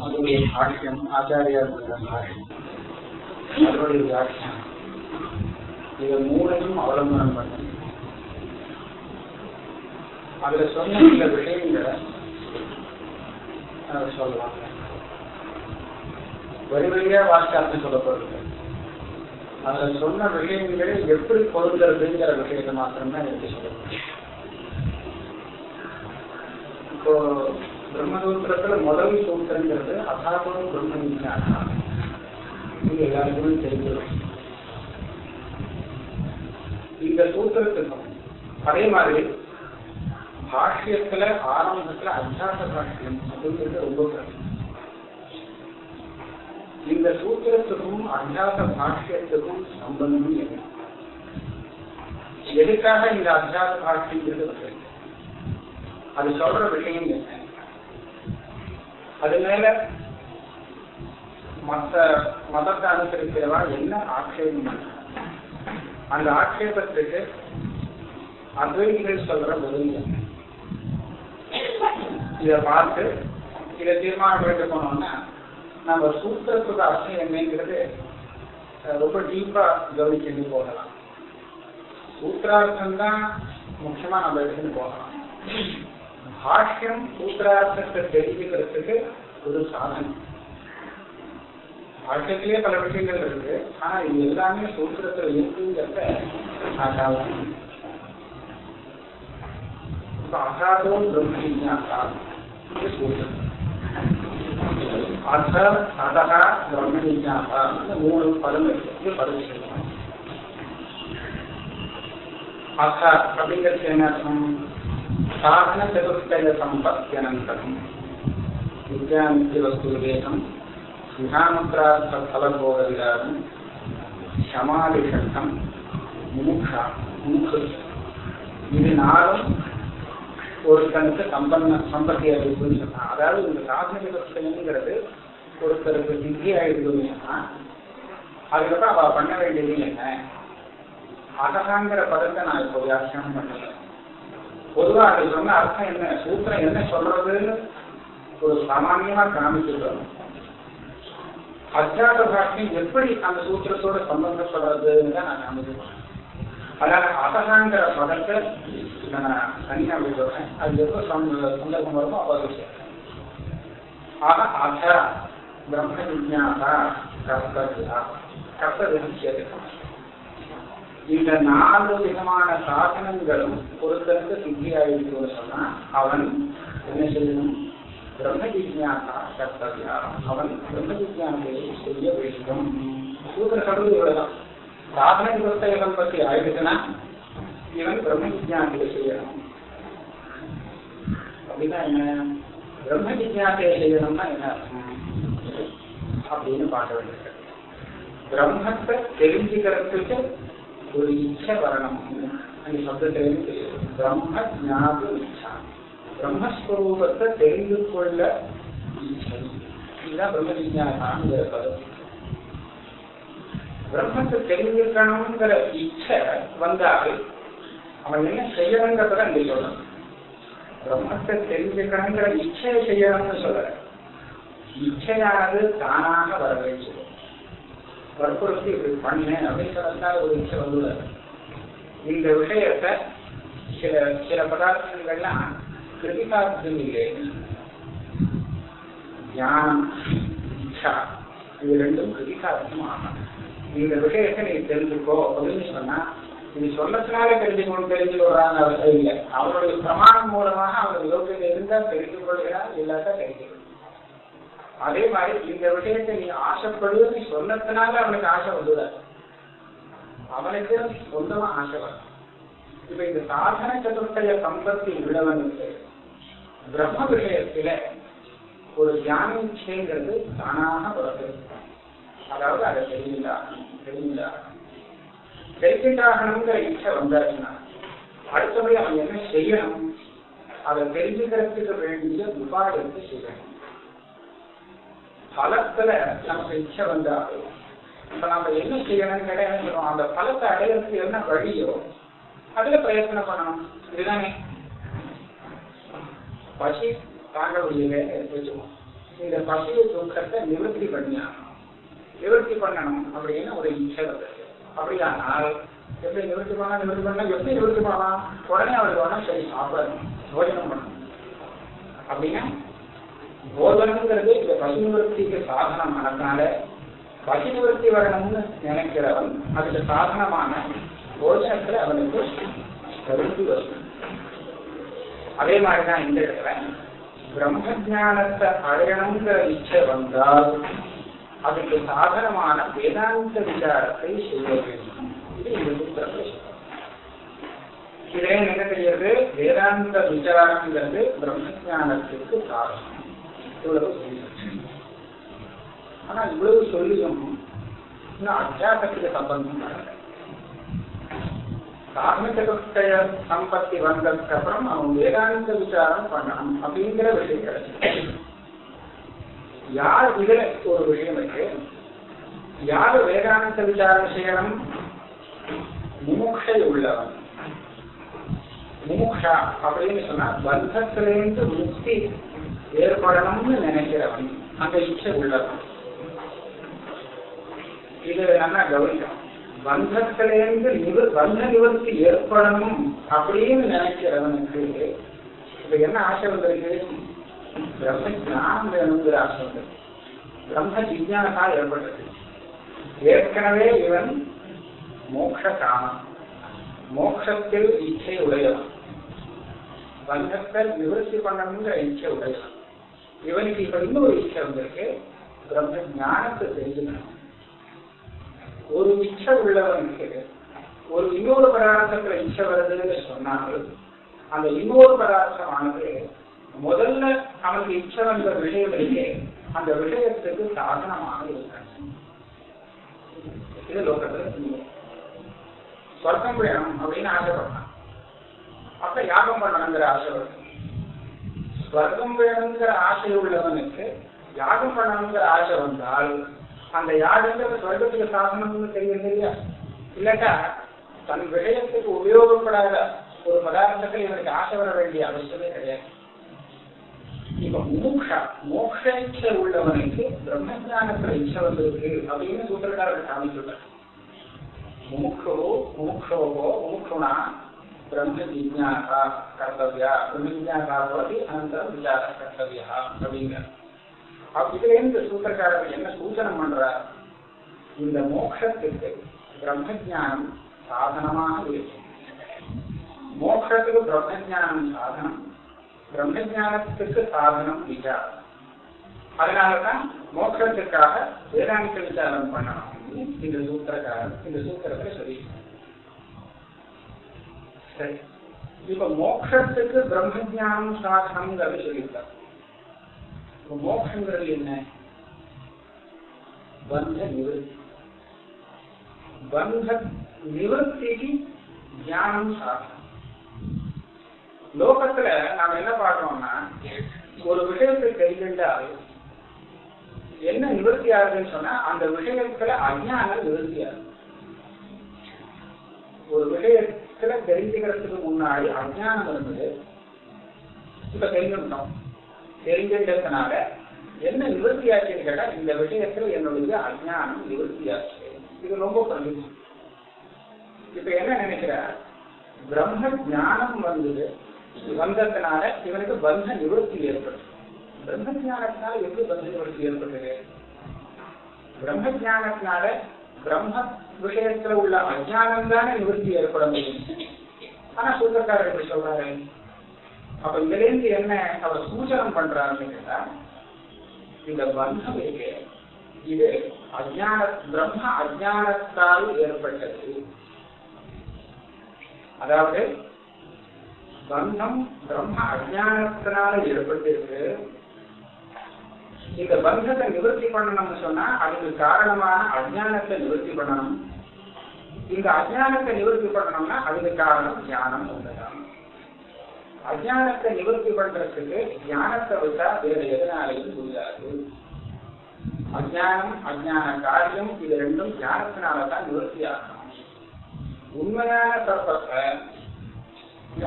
அதனுடைய பாஷ்யம் ஆச்சாரியார் அவருடைய வியாக்கியம் இதை மூணையும் அவலம்பனம் பண்ண. அதுல சொன்ன சில விஷயங்களை சொல்லலாம். வரி வழியா வாசிக்கார்த்தம் சொல்லப்படுறது அதுல சொன்ன விஷயங்களை எப்படி பொருந்துறதுங்கிற விஷயத்தை மாத்திரம்தான் எடுத்து சொல்லப்படுது. இப்போ பிரம்மசூத்திரத்துல முதல் சூத்திரங்கிறது அசாபம் பிரம்ம விஞ்ஞானம் இது எல்லாருக்குமே தெரிஞ்சிடும். இந்த சூத்திரத்துக்கும் அதே மாதிரி பாஷ்யத்துல ஆரம்பத்துல அத்தியாச பாஷ்யம் அப்படிங்கிறது ரொம்ப கஷ்டம் இந்த சூத்திரத்துக்கும் அத்தியாச பாஷ்யத்துக்கும் சம்பந்தம் என்ன எதுக்காக இந்த அத்தியாச பாஷ்யங்கிறது வருது அது சொல்ற விஷயம் என்ன அது மேல மத்த மதத்தை அனுசரிக்கிறவா என்ன ஆட்சேபம்? அந்த ஆட்சேபத்துக்கு அத்வைதிகள் சொல்ற பதில் இத. பார்த்து இதை தீர்மானம் பண்ணிட்டு போனோம்னா நம்ம சூத்திரத்துக்கு அர்த்தம் என்னங்கிறது ரொம்ப டீப்பா கவனிச்சுட்டு போகலாம். சூத்திரார்த்தம் தான் முக்கியமா நம்ம எடுத்துன்னு போகலாம். பாஷ்யம் சூத்திரார்த்தத்தை தெரிஞ்சுக்கிறதுக்கு ஒரு சாதனம் பாஷ்யத்திலேயே பல விஷயங்கள் இருக்கு ஆனா இது எல்லாமே சூத்திரத்துல இருக்குங்கிறத சாதாரணம் இப்ப அசாதம் பிரம்ம விஞ்ஞாசா இது சூத்திரம் அத அதகா பிரம்ம விஞ்ஞாசா மூணு பதம் இருக்கு பதவி அத அப்படிங்கிறது என்ன அர்த்தம் சாதன சதுர்த்தய சம்பத்தியனந்தரம் வித்யாமித்ய வஸ்து முமுக்கு இது நாளும் ஒருத்தனுக்கு சம்பன்ன சம்பத்தி அறிவுன்னு சொன்னான் அதாவது இந்த சாதன விவசாயங்கிறது ஒருத்தருக்கு திவ்ய ஆயிடுதுன்னு சொன்னா அதுக்கப்புறம் அவ பண்ண வேண்டியது என்ன? அதகாங்கிற பதத்தை நான் இப்போ வியாக்கியானம் பண்ணல. பொதுவா அது சொன்ன அர்த்தம் என்ன? சூத்திரம் என்ன சொல்றதுன்னு ஒரு சாமானியமா காமிச்சிருக்கோம் அஜாத பாஷ்யம் எப்படி அந்த சூத்திரத்தோட சம்பந்தப்படுறதுன்னு தான் நான் காமிச்சிருக்கேன். அதனால அசகாங்கிற பதத்தை நான் தனியா சொல்றேன் அது எப்போ சந்தர்ப்பம் வருமோ அப்போ ஆக அத பிரம்ம விஜாதா கர்த்தா கர்த்தவியம் சேர்க்கலாம் இந்த நாலு விதமான சாதனங்களும் ஒருத்தருக்கு சித்தி ஆயிடுச்சுன்னு சொன்னா அவன் என்ன செய்யணும்? பிரம்ம ஜிஜாசா கர்த்தவியா அவன் பிரம்ம ஜிஜாசையை செய்ய வேண்டும். சூத்திர சொல்றது இவ்வளவுதான் சாதன விவசாயம் பற்றி ஆயிடுச்சுன்னா இவன் பிரம்ம ஜிஜாசையை செய்யணும். அப்படின்னா என்ன? பிரம்ம ஜிஜாசையை செய்யணும்னா என்ன அர்த்தம்? அப்படின்னு பார்க்க வேண்டியது. பிரம்மத்தை தெரிஞ்சுக்கிறதுக்கு ஒரு இச்சை வரணும். அந்த சப்தத்திலிருந்து பிரம்ம ஞாபக இச்சா. பிரம்மஸ்வரூபத்தை தெரிந்து கொள்ள இச்சை. இதுதான் பிரம்ம விஞ்ஞானங்கிற பதம் பிரம்மத்தை தெரிஞ்சுக்கணுங்கிற இச்சை வந்தால் அவன் என்ன செய்யணுங்கிறத அங்கே சொல்லணும். பிரம்மத்தை தெரிஞ்சுக்கணுங்கிற இச்சையை செய்யணும்னு சொல்ல இச்சையானது தானாக வர வேண்டும். வற்புறுத்தி இப்படி பண்ணேன் அப்படின்னு. சொன்னதுனால ஒரு இச்சை வந்துள்ளது. இந்த விஷயத்தை சில சில பதார்த்தங்கள்லாம் கிருதிகார்த்தம் இல்லை. ஞானம் இச்சா இது ரெண்டும் கிருதிகார்த்தம் ஆகும். இந்த விஷயத்தை நீ தெரிஞ்சுக்கோ அப்படின்னு சொன்னா இது சொல்லத்தினால தெரிஞ்சுக்கணும் தெரிஞ்சு வர்றாங்க அவசியம் இல்லை. அவருடைய பிரமாணம் மூலமாக அவர் யோகியதை இருந்தா தெரிந்து கொள்கிறார் இல்லாட்டா தெரிஞ்சுக்கணும் அதே மாதிரி இந்த விஷயத்தை நீ ஆசைப்படுவது நீ சொன்னதுனால அவனுக்கு ஆசை வந்துடாது அவனுக்கு சொந்தமா ஆசை வரும். இப்ப இந்த சாதன சதுர்த்தய சம்பத்தி உள்ளவனுக்கு பிரம்ம விஷயத்துல ஒரு தியான இச்சைங்கிறது தானாக வருது அதாவது அதை தெரிஞ்சுட்டாகணும் தெரிஞ்சுட்டாகணும் தெரிஞ்சுட்டாகணுங்கிற இச்சை வந்தாச்சுன்னா அடுத்தபடி அவன் என்ன செய்யணும்? அதை தெரிஞ்சுக்கிறதுக்கு வேண்டிய உபாயத்தை செய்யணும். பலத்துல நமக்கு இச்சை வந்தாலும் இப்ப நம்ம என்ன செய்யணும்னு கிடையாது அந்த பலத்தை அடையிறதுக்கு என்ன வழியோ அதுல பிரயத்தனம் பண்ணணும். இதுதானே? பசி தாங்க முடியல வச்சுக்கோம் இந்த பசிய துக்கத்தை நிவர்த்தி பண்ணியாகணும். நிவர்த்தி பண்ணணும் அப்படின்னு ஒரு இச்சை வந்தது அப்படியானால் எப்படி நிவர்த்தி பண்ணா நிவர்த்தி பண்ணா எப்படி நிவர்த்தி பண்ணலாம்? உடனே அவருக்கு வேணா சரி சாப்பிடணும். போஜனம் பண்ணணும். அப்படின்னா போதனங்கிறது இந்த பசி நிவர்த்திக்கு சாதனம் அதனால பசி நிவர்த்தி வரணும்னு நினைக்கிறவன் அதுக்கு சாதனமான போஜனத்துல அவனுக்கு கருத்து வரும். அதே மாதிரிதான் இந்த இடத்துல பிரம்ம ஜானத்தை அடையணுங்கிற இச்சை வந்தால் அதுக்கு சாதனமான வேதாந்த விசாரத்தை செய்ய வேண்டும். இது இந்த இதே என்ன தெரியுது வேதாந்த விசாரங்கிறது பிரம்ம ஜானத்துக்கு சாதனம். இவ்வளவு சொல்லியிருக்கு. ஆனா இவ்வளவு சொல்லியும் இன்னும் அத்தியாசத்துக்கு சம்பந்தம் வரல கார்மிக சம்பத்தி வந்ததுக்கு அப்புறம் அவன் வேதாந்த விசாரம் பண்ணணும் அப்படிங்கிற விஷயம் கிடைச்சு யார் இதுல ஒரு விஷயம் இருக்கு யார் வேதாந்த விசாரம் செய்யணும்? முமுட்சை உள்ளவன். முமுக்ஷா அப்படின்னு சொன்னா பந்தத்திலேருந்து முக்தி ஏற்படணும்னு நினைக்கிறவன் அந்த இச்சை உள்ளவன் இது நல்லா கவனிக்கணும். பந்தத்திலேருந்து நிவ பந்த நிவர்த்தி ஏற்படணும் அப்படின்னு நினைக்கிறவனுக்கு இப்ப என்ன ஆசை வந்திருக்கு? பிரம்ம ஜானம் வேணுங்கிற ஆசை வந்திருக்கு. பிரம்ம ஜிஜானத்தால் ஏற்பட்டது ஏற்கனவே இவன் மோக்ஷ காமம் மோக்ஷத்தில் இச்சை உடையவன். பந்தத்தை நிவர்த்தி பண்ணணுங்கிற இச்சை உடையவன். இவனுக்கு இப்ப இன்னொரு இச்சை வந்திருக்கு பிரம்ம ஞானத்தை தெரிஞ்சுக்கணும். ஒரு இச்சை உள்ளவனுக்கு ஒரு இன்னொரு பதார்த்தத்துல இச்சை வருதுன்னு சொன்னால் அந்த இன்னொரு பதார்த்தமானது முதல்ல அவனுக்கு இச்சை வந்த விஷயம் இருக்கு அந்த விஷயத்துக்கு சாதனமாக இருக்காங்க இது லோகத்துல சொர்க்கம் வேணும் அப்படின்னு ஆசைப்படுறான். அப்ப யாகம் பண்ணணுங்கிற ஆசை ஸ்வர்க்கம் வேணுங்கிற ஆசை உள்ளவனுக்கு யாகம் பண்ணணுங்கிற ஆசை வந்தால் அந்த யாகங்கிறது ஸ்வர்க்கத்துக்கு சாதனம்னு தெரியும் இல்லையா? இல்லட்டா தன் விஷயத்துக்கு உபயோகப்படாத ஒரு பதார்த்தத்தில் இவனுக்கு ஆசை வர வேண்டிய அவசியமே கிடையாது. இப்ப மோக்ஷா மோக்ஷ இச்சை உள்ளவனுக்கு பிரம்மஜானத்துல இச்சை வந்திருக்கு அப்படின்னு சூத்திரக்காரர்கள் காமிச்சுள்ளார் முமுக்ஷோ முமுக்ஷோகோ முமுக்ஷுனா பிரம்ம ஜிஜாசா கர்த்தவியா பிரம்ம ஜிஜாசா பவதி அனந்தரம் விசார கர்த்தவியா அப்படிங்கிற இதுல இருந்து சூத்திரக்காரர் என்ன சூச்சனம் பண்றார் இந்த மோட்சத்துக்கு பிரம்ம ஜானம் சாதனமாக இருக்கு மோட்சத்துக்கு பிரம்ம ஜானம் சாதனம் பிரம்ம ஜானத்துக்கு சாதனம் விசாரம் அதனாலதான் மோட்சத்துக்காக வேதாந்த விசாரம் பண்ணணும் இந்த சூத்திரக்காரர் இந்த சூத்திரத்தை சொல்லி சரி இப்ப மோக்ஷத்துக்கு பிரம்ம ஜானம் சாதனம்ங்கிறது சொல்லியிருக்கார் இப்ப மோக்ஷங்கிறது என்ன? பந்த நிவர்த்தி. பந்த நிவர்த்திக்கு ஞானம் சாதனம் லோகத்துல நாம என்ன பாக்குறோம்னா ஒரு விஷயத்தை கைகண்டால் என்ன நிவர்த்தி ஆகுதுன்னு சொன்னா அந்த விஷயத்துல அஜானம் நிவர்த்தி ஆகுது. ஒரு விஷயத்தை விஷயத்துல தெரிஞ்சுக்கிறதுக்கு முன்னாடி அஜானம் இருந்தது இப்ப தெரிஞ்சுட்டோம் தெரிஞ்சின்றதுனால என்ன நிவர்த்தி ஆச்சுன்னு கேட்டா இந்த விஷயத்துல என்னுடைய அஜானம் நிவர்த்தி ஆச்சு இது ரொம்ப பிரதிச்சு இப்ப என்ன நினைக்கிற பிரம்ம ஞானம் வந்தது வந்ததுனால இவனுக்கு பந்த நிவர்த்தி ஏற்படும் பிரம்ம ஜானத்தினால எப்படி பந்த நிவர்த்தி ஏற்பட்டது? பிரம்ம ஞானத்தினால பிரம்ம விஷயத்துல உள்ள அஜானம் தானே நிவர்த்தி ஏற்பட முடியும். ஆனா சூத்திரக்காரர் எப்படி சொல்றாரு. அப்ப இதுலேருந்து என்ன அவர் சூச்சனம் பண்றாருன்னு கேட்டா இந்த பந்தம் இருக்கு இது அஜான பிரம்ம அஜானத்தால் ஏற்பட்டது. அதாவது பந்தம் பிரம்ம அஜானத்தினால ஏற்பட்டிருக்கு. இந்த பந்தத்தை நிவர்த்தி பண்ணணும்னு சொன்னா அதுக்கு காரணமான அஜானத்தை நிவர்த்தி பண்ணணும். இந்த அஜானத்தை நிவர்த்தி பண்ணணும்னா அதுக்கு காரணம் ஞானம் உண்டுதான். அஜானத்தை நிவர்த்தி பண்றதுக்கு ஞானத்தை விட்டா வேற எதனாலையும் புரியாது அஜானம் அஜான காரியம் இது ரெண்டும் ஞானத்தினாலதான் நிவர்த்தி ஆகணும் உண்மையான சர்ப்பத்தை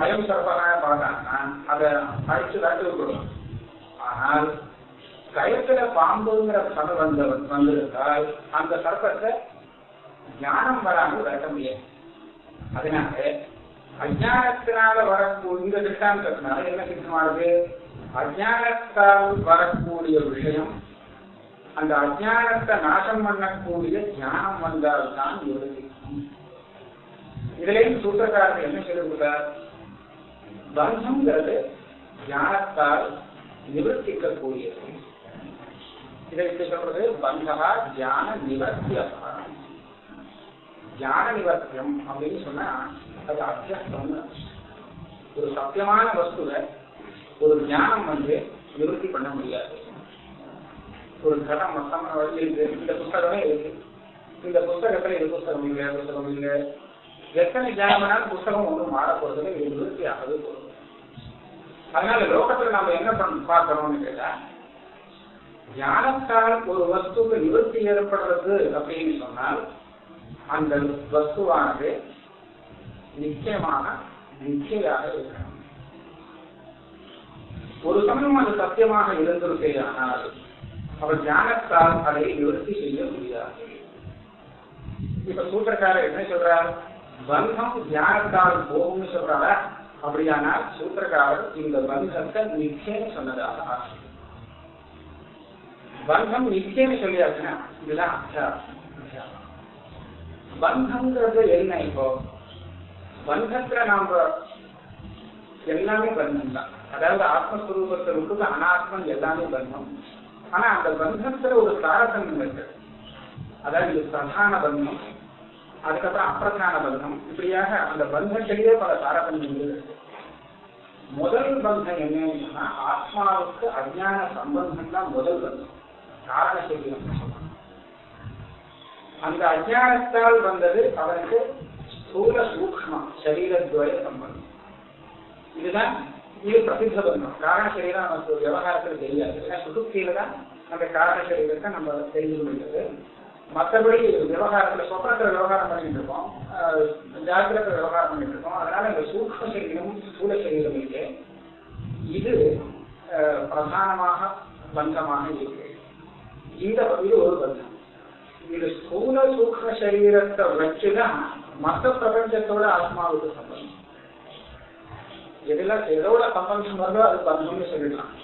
அயம் சர்ப்பனாக பார்த்தாங்கன்னா அதை அதை அழிச்சு விரட்டி ஆனால் கயத்துல பாம்புங்கிற பதம் வந்த வந்திருந்தால் அந்த சர்ப்பத்தை ஞானம் வராமல் விரட்ட முடியாது. அதனால அஜானத்தினால வரக்கூடிய இந்த திட்டாந்தத்தினால என்ன சித்தமானது அஜானத்தால் வரக்கூடிய விஷயம் அந்த அஜானத்தை நாசம் பண்ணக்கூடிய ஞானம் வந்தால்தான் நிவர்த்தி இதுலயும் சூத்திரக்காரர்கள் என்ன சொல்லுகிறார் பந்தம்ங்கிறது ஞானத்தால் நிவர்த்திக்கக்கூடியது. இதை சொல்றது? பந்தகா தியான நிவர்த்தியபா தியான நிவர்த்தியம் அப்படின்னு சொன்னா அது அத்தியஸ்தம் ஒரு சத்தியமான வஸ்துவை ஒரு ஞானம் வந்து நிவர்த்தி பண்ண முடியாது. ஒரு கடம் மொத்தம் இருக்கு இந்த புஸ்தகமே இருக்கு. இந்த புஸ்தகத்துல இது புஸ்தகம் இல்லை புஸ்தகம் இல்லை. எத்தனை ஞானம்னாலும் புஸ்தகம் ஒன்றும் மாற போறதுல இது நிவர்த்தி ஆகவே போகுது அதனால லோகத்துல நாம என்ன பண்ண பார்க்கறோம்னு கேட்டா ஞானத்தால் ஒரு வஸ்துக்கு நிவர்த்தி ஏற்படுறது அப்படின்னு சொன்னால் அந்த வஸ்துவானது நிச்சயமாக நிச்சயாக இருக்கணும். ஒரு சமயம் அது சத்தியமாக இருந்திருக்கேயானால் அவர் ஞானத்தால் அதை நிவர்த்தி செய்ய முடியாது. இப்ப சூத்திரக்காரர் என்ன சொல்றார்? பந்தம் தியானத்தால் போகும்னு சொல்றாரா? அப்படியானால் சூத்திரக்காரர் இந்த பந்தத்தை நிச்சயம் சொன்னதாக பந்தம் நிச்சயம் சொல்லியாச்சுன்னா இதுதான் அத்தியாரம் பந்தம்ங்கிறது என்ன இப்போ பந்தத்துல நாம எல்லாமே பந்தம் தான் அதாவது ஆத்மஸ்வரூபத்தை விட்டு அனாத்மம் எல்லாமே பந்தம் ஆனா அந்த பந்தத்துல ஒரு தாரதமியம் இருக்கு அதாவது இது பிரதான பந்தம் அதுக்கப்புறம் அப்பிரதான பந்தம் இப்படியாக அந்த பந்தத்திலேயே பல தாரதமியங்கள் இருக்கு முதல் பந்தம் என்னன்னா ஆத்மாவுக்கு அஜான சம்பந்தம் தான் முதல் பந்தம் காரண செய்தியம் அந்த அஜானத்தால் வந்தது அவனுக்கு ஸ்தூல சூக்மம் சரீரத்வய சம்பந்தம். இதுதான் இது பிரசித்த பந்தம். காரண சரீரம் நமக்கு விவகாரத்தில் தெரியாது. ஏன்னா சுசுப்தியில தான் அந்த காரண சரீரத்தை நம்ம தெரிஞ்சு முடியாது மற்றபடி விவகாரத்துல சொப்பனத்துல விவகாரம் பண்ணிட்டு இருக்கோம். ஜாகிரத விவகாரம் பண்ணிட்டு இருக்கோம். அதனால இந்த சூக்ம சரீரமும் ஸ்தூல சரீரம் இருக்கு. இது பிரதானமாக பந்தமாக இருக்கு. இந்த இது ஒரு பந்தம். இது ஸ்தூல சூக்ம சரீரத்தை வச்சுதான் மத்த பிரபஞ்சத்தோட ஆத்மாவுக்கு சம்பந்தம். எதெல்லாம் எதோட சம்பந்தம் வருதோ அது பந்தம்னு சொல்லிடலாம்.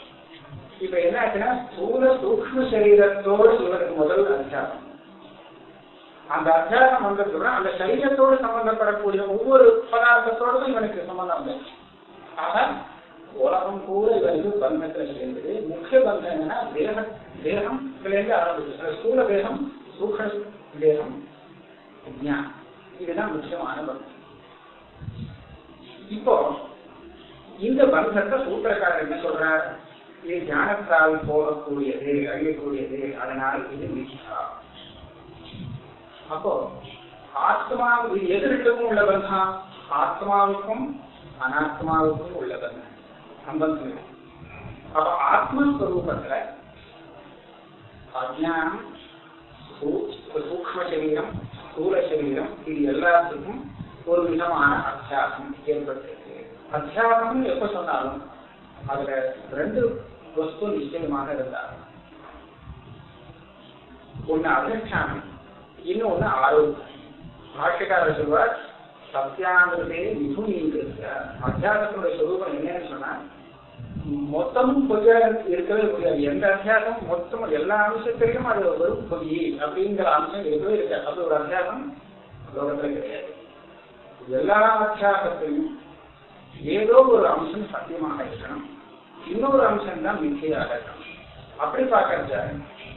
இப்ப என்ன ஆச்சுன்னா ஸ்தூல சூக்ம சரீரத்தோடு இவருக்கு முதல் அத்தியாசம் அந்த அத்தியாசம் வந்ததுன்னா அந்த சரீரத்தோடு சம்பந்தப்படக்கூடிய ஒவ்வொரு பதார்த்தத்தோடதும் இவனுக்கு சம்பந்தம் இல்லை. ஆக உலகம் கூட இவனுக்கு பந்தங்கள் என்பது முக்கிய பந்தம் என்னன்னா தேக தேகம் ஆரம்பிச்சு ஸ்தூல தேகம் சூக்ம தேகம் ஞானம். இதுதான் முக்கியமான பந்தம் இப்போ இந்த பந்தத்தை சூத்திரக்காரர் என்ன சொல்றார்? இது ஞானத்தால் போகக்கூடியது அழியக்கூடியது அதனால் இது மிச்சா அப்போ ஆத்மாவுக்கு இது எதிர்க்கும் உள்ள பந்தம் ஆத்மாவுக்கும் அனாத்மாவுக்கும் உள்ள பந்தம் சம்பந்தம். அப்ப ஆத்மஸ்வரூபத்துல அஜானம் சூக்ம சரீரம் ஸ்தூல சரீரம் இது எல்லாத்துக்கும் ஒரு விதமான அத்தியாசம் ஏற்பட்டிருக்கு. அத்தியாசம் எப்ப சொன்னாலும் அதுல ரெண்டு வஸ்து நிச்சயமாக இருந்தார். ஒண்ணு அதிஷ்டானம் இன்னொன்னு ஆரோக்கியம். பாஷ்யக்காரர் சொல்வார் சத்தியானதே மிகுநீங்கிறது அத்தியாசத்தோட சொரூபம் என்னன்னு சொன்னா மொத்தமும் பொய்யா இருக்கவே முடியாது. எந்த அத்தியாசம் மொத்தம் எல்லா அம்சத்திலையும் அது வெறும் பொய் அப்படிங்கிற அம்சம் இருக்கவே இருக்காது. அது ஒரு அத்தியாசம் லோகத்துல கிடையாது. எல்லா அத்தியாசத்திலையும் ஏதோ ஒரு அம்சம் சத்தியமாக இருக்கணும். இன்னொரு அம்சம் தான் மிக்கையாக இருக்கணும். அப்படி பார்க்கறத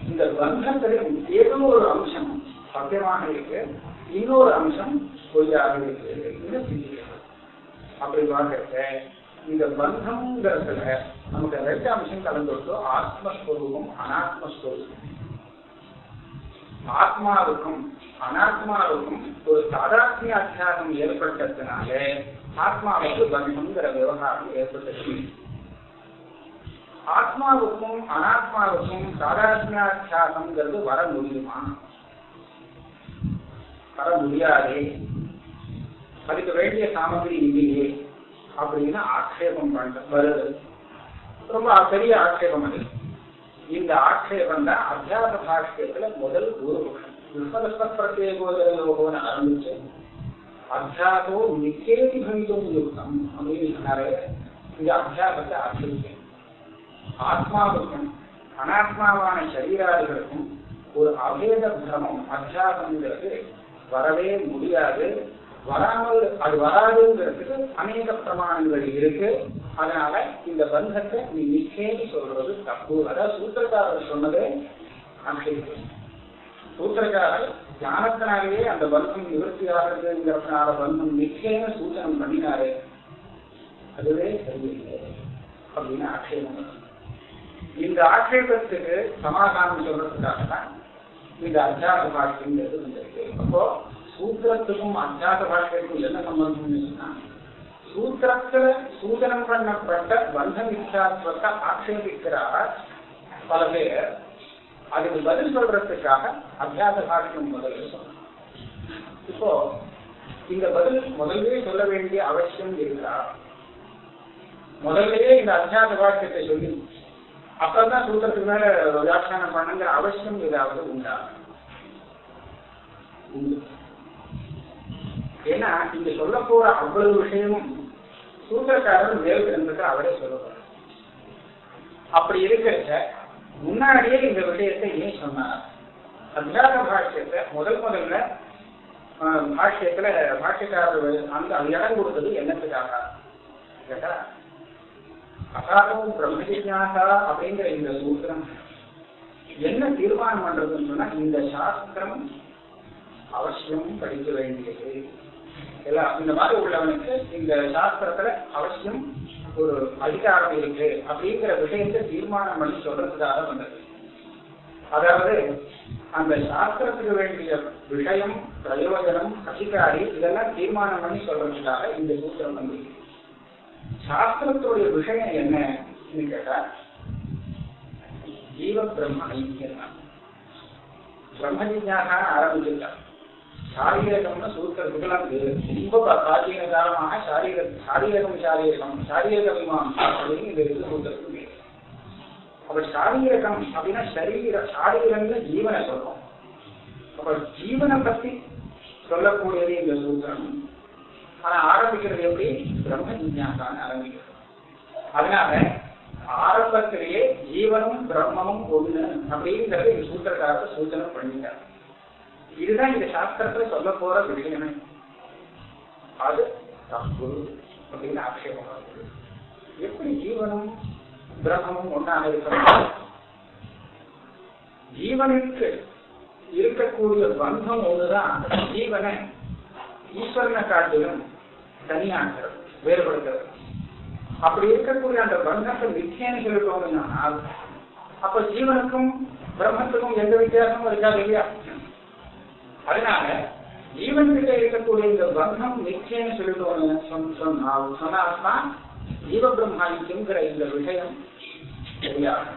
இந்த பந்தத்திலும் ஏதோ ஒரு அம்சம் சத்தியமாக இருக்கு. இன்னொரு அம்சம் பொய்யாக இருக்கு இது சிந்திக்கிறது அப்படி பார்க்கறத இந்த பந்தம்ங்கிறதுல நமக்கு ரெண்டு அம்சம் கலந்துருக்கு ஆத்மஸ்வரூபம் அனாத்மஸ்வரூபம் ஆத்மாவுக்கும் அனாத்மாவுக்கும் ஒரு சாதாத்மிய அத்தியாசம் ஏற்பட்டதுனால ஆத்மாவுக்கு பந்தம்ங்கிற விவகாரம் ஏற்பட்டது ஆத்மாவுக்கும் அனாத்மாவுக்கும் சாதாத்மிய அத்தியாசம்ங்கிறது வர முடியுமா வர முடியாதே. அதுக்கு வேண்டிய சாமகிரி இல்லையே அப்படின்னு ஆக்ஷேபம் பண்ற வருது. ரொம்ப பெரிய ஆக்ஷேபம் அது. இந்த ஆக்ஷேபம் தான் அத்தியாச பாஷ்யத்துல முதல் பூர்வபக்ஷம் விஸ்வதஸ்மத் ஆரம்பிச்சு அத்தியாசோ நிச்சயத்தி பவித்தும் யுக்தம் அப்படின்னு சொன்னாரே இந்த அத்தியாசத்தை ஆரம்பிச்சு ஆத்மாவுக்கும் அனாத்மாவான சரீராதிகளுக்கும் ஒரு அபேத பிரமம் அத்தியாசம்ங்கிறது வரவே முடியாது. வராமல் அது வராதுங்கிறதுக்கு அநேக பிரமாணங்கள் இருக்கு. அதனால இந்த பந்தத்தை நீ நிச்சயம் சொல்றது தப்பு. அதாவது சூத்திரக்காரர் சொன்னதே அனுசரிப்பு சூத்திரக்காரர் ஞானத்தினாலேயே அந்த பந்தம் நிவர்த்தி ஆகிறதுங்கிறதுனால பந்தம் நிச்சயம் சூச்சனம் பண்ணினாரு. அதுவே சரியில்லை அப்படின்னு ஆட்சேபம். இந்த ஆட்சேபத்துக்கு சமாதானம் சொல்றதுக்காக தான் இந்த அத்தியாச பாஷ்யங்கிறது வந்திருக்கு. அப்போ சூத்திரத்துக்கும் அத்தியாச பாஷ்யத்துக்கும் என்ன சம்பந்தம்னு சொன்னா சூத்திரத்துல சூதனம் பண்ணப்பட்ட பந்த மிச்சாத்வத்தை ஆட்சேபிக்கிறார் பல பேர். அதுக்கு பதில் சொல்றதுக்காக அத்தியாச பாஷ்யம் முதல்ல சொன்னார். இப்போ இந்த பதில் முதல்லயே சொல்ல வேண்டிய அவசியம் இருக்கா முதல்லயே இந்த அத்தியாச பாஷ்யத்தை சொல்லி அப்பதான் சூத்திரத்துக்கு மேல வியாக்கியானம் பண்ணுங்கிற அவசியம் ஏதாவது உண்டா? ஏன்னா இங்க சொல்ல போற அவ்வளவு விஷயமும் சூத்திரக்காரர் மேல் கிடந்தது அவரே சொல்ல அப்படி இருக்கிறத முன்னாடியே இந்த விஷயத்தை ஏன் சொன்னார்? அத்தியாக பாஷ்யத்தை முதல் முதல்ல பாஷ்யத்துல பாஷ்யக்காரர் அந்த இடம் கொடுத்தது என்னத்துக்காக? கேட்டா அசாதோ பிரம்ம ஜிஜாசா அப்படிங்கிற இந்த சூத்திரம். என்ன தீர்மானம் பண்றதுன்னு சொன்னா இந்த சாஸ்திரம் அவசியம் படிக்க வேண்டியது. எல்லாம் இந்த மாதிரி உள்ளவனுக்கு இந்த சாஸ்திரத்துல அவசியம் ஒரு அதிகாரம் இருக்கு அப்படிங்கிற விஷயத்தை தீர்மானம் பண்ணி சொல்றதுக்காக வந்தது. அதாவது அந்த சாஸ்திரத்துக்கு வேண்டிய விஷயம் பிரயோஜனம் அதிகாரி இதெல்லாம் தீர்மானம் பண்ணி சொல்றதுக்காக இந்த சூத்திரம் வந்து சாஸ்திரத்துடைய விஷயம் என்னன்னு கேட்டா ஜீவ பிரம்ம ஐக்கியம் தான் பிரம்ம ஆரம்பிச்சிருக்கான் சாரீரகம்னு சூத்திரத்துக்கு ரொம்ப பிராச்சீன காலமாக சாரீர சாரீரகம் சாரீரகம் சாரீரக விமானம் அப்படின்னு இந்த இது சூத்திரத்துக்கு அப்ப சாரீரகம் அப்படின்னா சரீர சாரீரம்னு ஜீவனை சொல்றோம். அப்ப ஜீவனை பத்தி சொல்லக்கூடியது இந்த சூத்திரம். ஆனா ஆரம்பிக்கிறது எப்படி? பிரம்ம ஜிஞ்ஞாசான்னு ஆரம்பிக்கிறது. அதனால ஆரம்பத்திலேயே ஜீவனும் பிரம்மமும் ஒண்ணு அப்படிங்கறது இந்த சூத்திரக்காரர் சூச்சனை பண்ணிட்டார். இதுதான் இந்த சாஸ்திரத்துல சொல்ல போற விஷயமே அது தப்பு அப்படின்னு ஆட்சேபம் எப்படி ஜீவனும் பிரம்மமும் ஒன்றாக இருக்கணும்? ஜீவனுக்கு இருக்கக்கூடிய பந்தம் ஒண்ணுதான். ஜீவனை ஈஸ்வரனை காட்டிலும் தனியாகிறது வேறுபடுகிறது அப்படி இருக்கக்கூடிய அந்த பந்தத்தை நிச்சயம் சொல்லிட்டோம்னால் அப்ப ஜீவனுக்கும் பிரம்மத்துக்கும் எந்த வித்தியாசமும் இருக்காது இல்லையா? அதனால ஜீவன்கிட்ட இருக்கக்கூடிய இந்த பந்தம் நிச்சயம் சொல்லிட்டோம்னு சொன்னால்தான் ஜீவ பிரம்மாயிக்குங்கிற இந்த விஷயம் தெரியாது.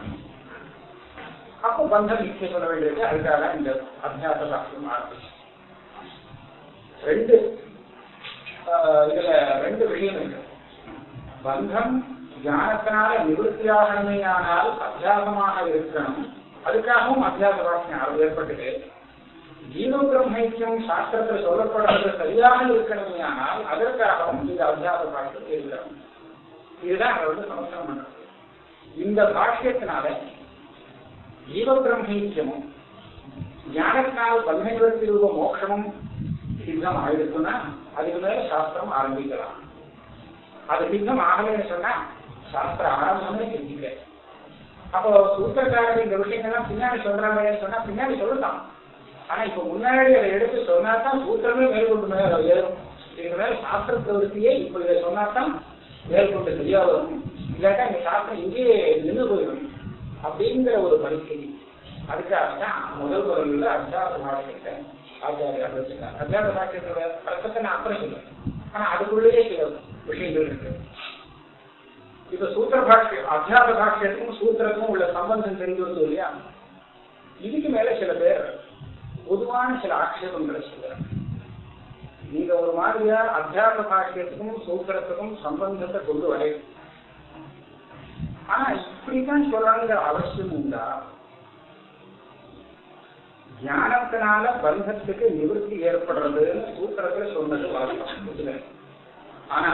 அப்போ பந்தம் நிச்சயம் சொல்ல வேண்டியது அதுக்காக இந்த அத்தியாச சாஸ்திரம் ஆரம்பிச்சு. ரெண்டு இதுல ரெண்டு விஷயம் இருக்கு. பந்தம் ஞானத்தினால நிவர்த்தியாகணுமே ஆனால் அத்தியாசமாக இருக்கணும். அதுக்காகவும் அத்தியாச வாசனை ஏற்பட்டது. ஜீவ பிரம்மைக்கும் சாஸ்திரத்தில் சொல்லப்படுறது சரியாக இருக்கணுமே ஆனால் அதற்காகவும் இது அத்தியாச பாஷ்யத்தை இருக்கிறோம் இதுதான் அதை வந்து சமஸ்கிரம் பண்றது. இந்த பாஷ்யத்தினால ஜீவ பிரம்மைக்கியமும் ஞானத்தினால் பன்மைவர்த்தி ரூப மோட்சமும் சித்தம் ஆயிடுச்சுன்னா அதுக்கு மேல சாஸ்திரம் ஆரம்பிக்கலாம் அது சித்தம் ஆகலன்னு சொன்னா சாஸ்திர ஆரம்பமே செஞ்சுக்க அப்போ சூத்திரக்காரர் இந்த விஷயங்கள்லாம் பின்னாடி சொல்றாங்க சொன்னா பின்னாடி சொல்லலாம் ஆனா இப்ப முன்னாடி அதை எடுத்து சொன்னாதான் சூத்திரமே மேற்கொண்டு மேல ஏறும் இதுக்கு மேல சாஸ்திர பிரவருத்தியே இப்ப இதை சொன்னாதான் மேற்கொண்டு சரியா வரும் இல்லாட்டா இந்த சாஸ்திரம் இங்கேயே நின்று போயிடும் அப்படிங்கிற ஒரு பரிசீலி அதுக்காக தான் முதல் முதல்ல அத்தியாச பாடத்தை ஆச்சாரியார் வச்சிருக்காங்க அத்தியாச பாடத்தோட அர்த்தத்தை நான் அப்புறம் சொல்லுவேன் ஆனா அதுக்குள்ளேயே சில விஷயங்கள் இருக்கு. இப்ப சூத்திர பாஷ்யம் அத்தியாச பாஷ்யத்துக்கும் சூத்திரத்துக்கும் உள்ள சம்பந்தம் தெரிஞ்சு வருது இல்லையா? இதுக்கு மேல சில பேர் பொதுவான சில ஆட்சேபங்களை சொல்றாங்க. நீங்க ஒரு மாதிரியா அத்தியாச பாஷ்யத்துக்கும் சூத்திரத்துக்கும் சம்பந்தத்தை கொண்டு வரையும் ஆனா இப்படித்தான் சொல்லணுங்கிற அவசியம் உண்டா? ஞானத்தினால பந்தத்துக்கு நிவர்த்தி ஏற்படுறதுன்னு சூத்திரத்துல சொன்னது வாஸ்தவம் ஆனா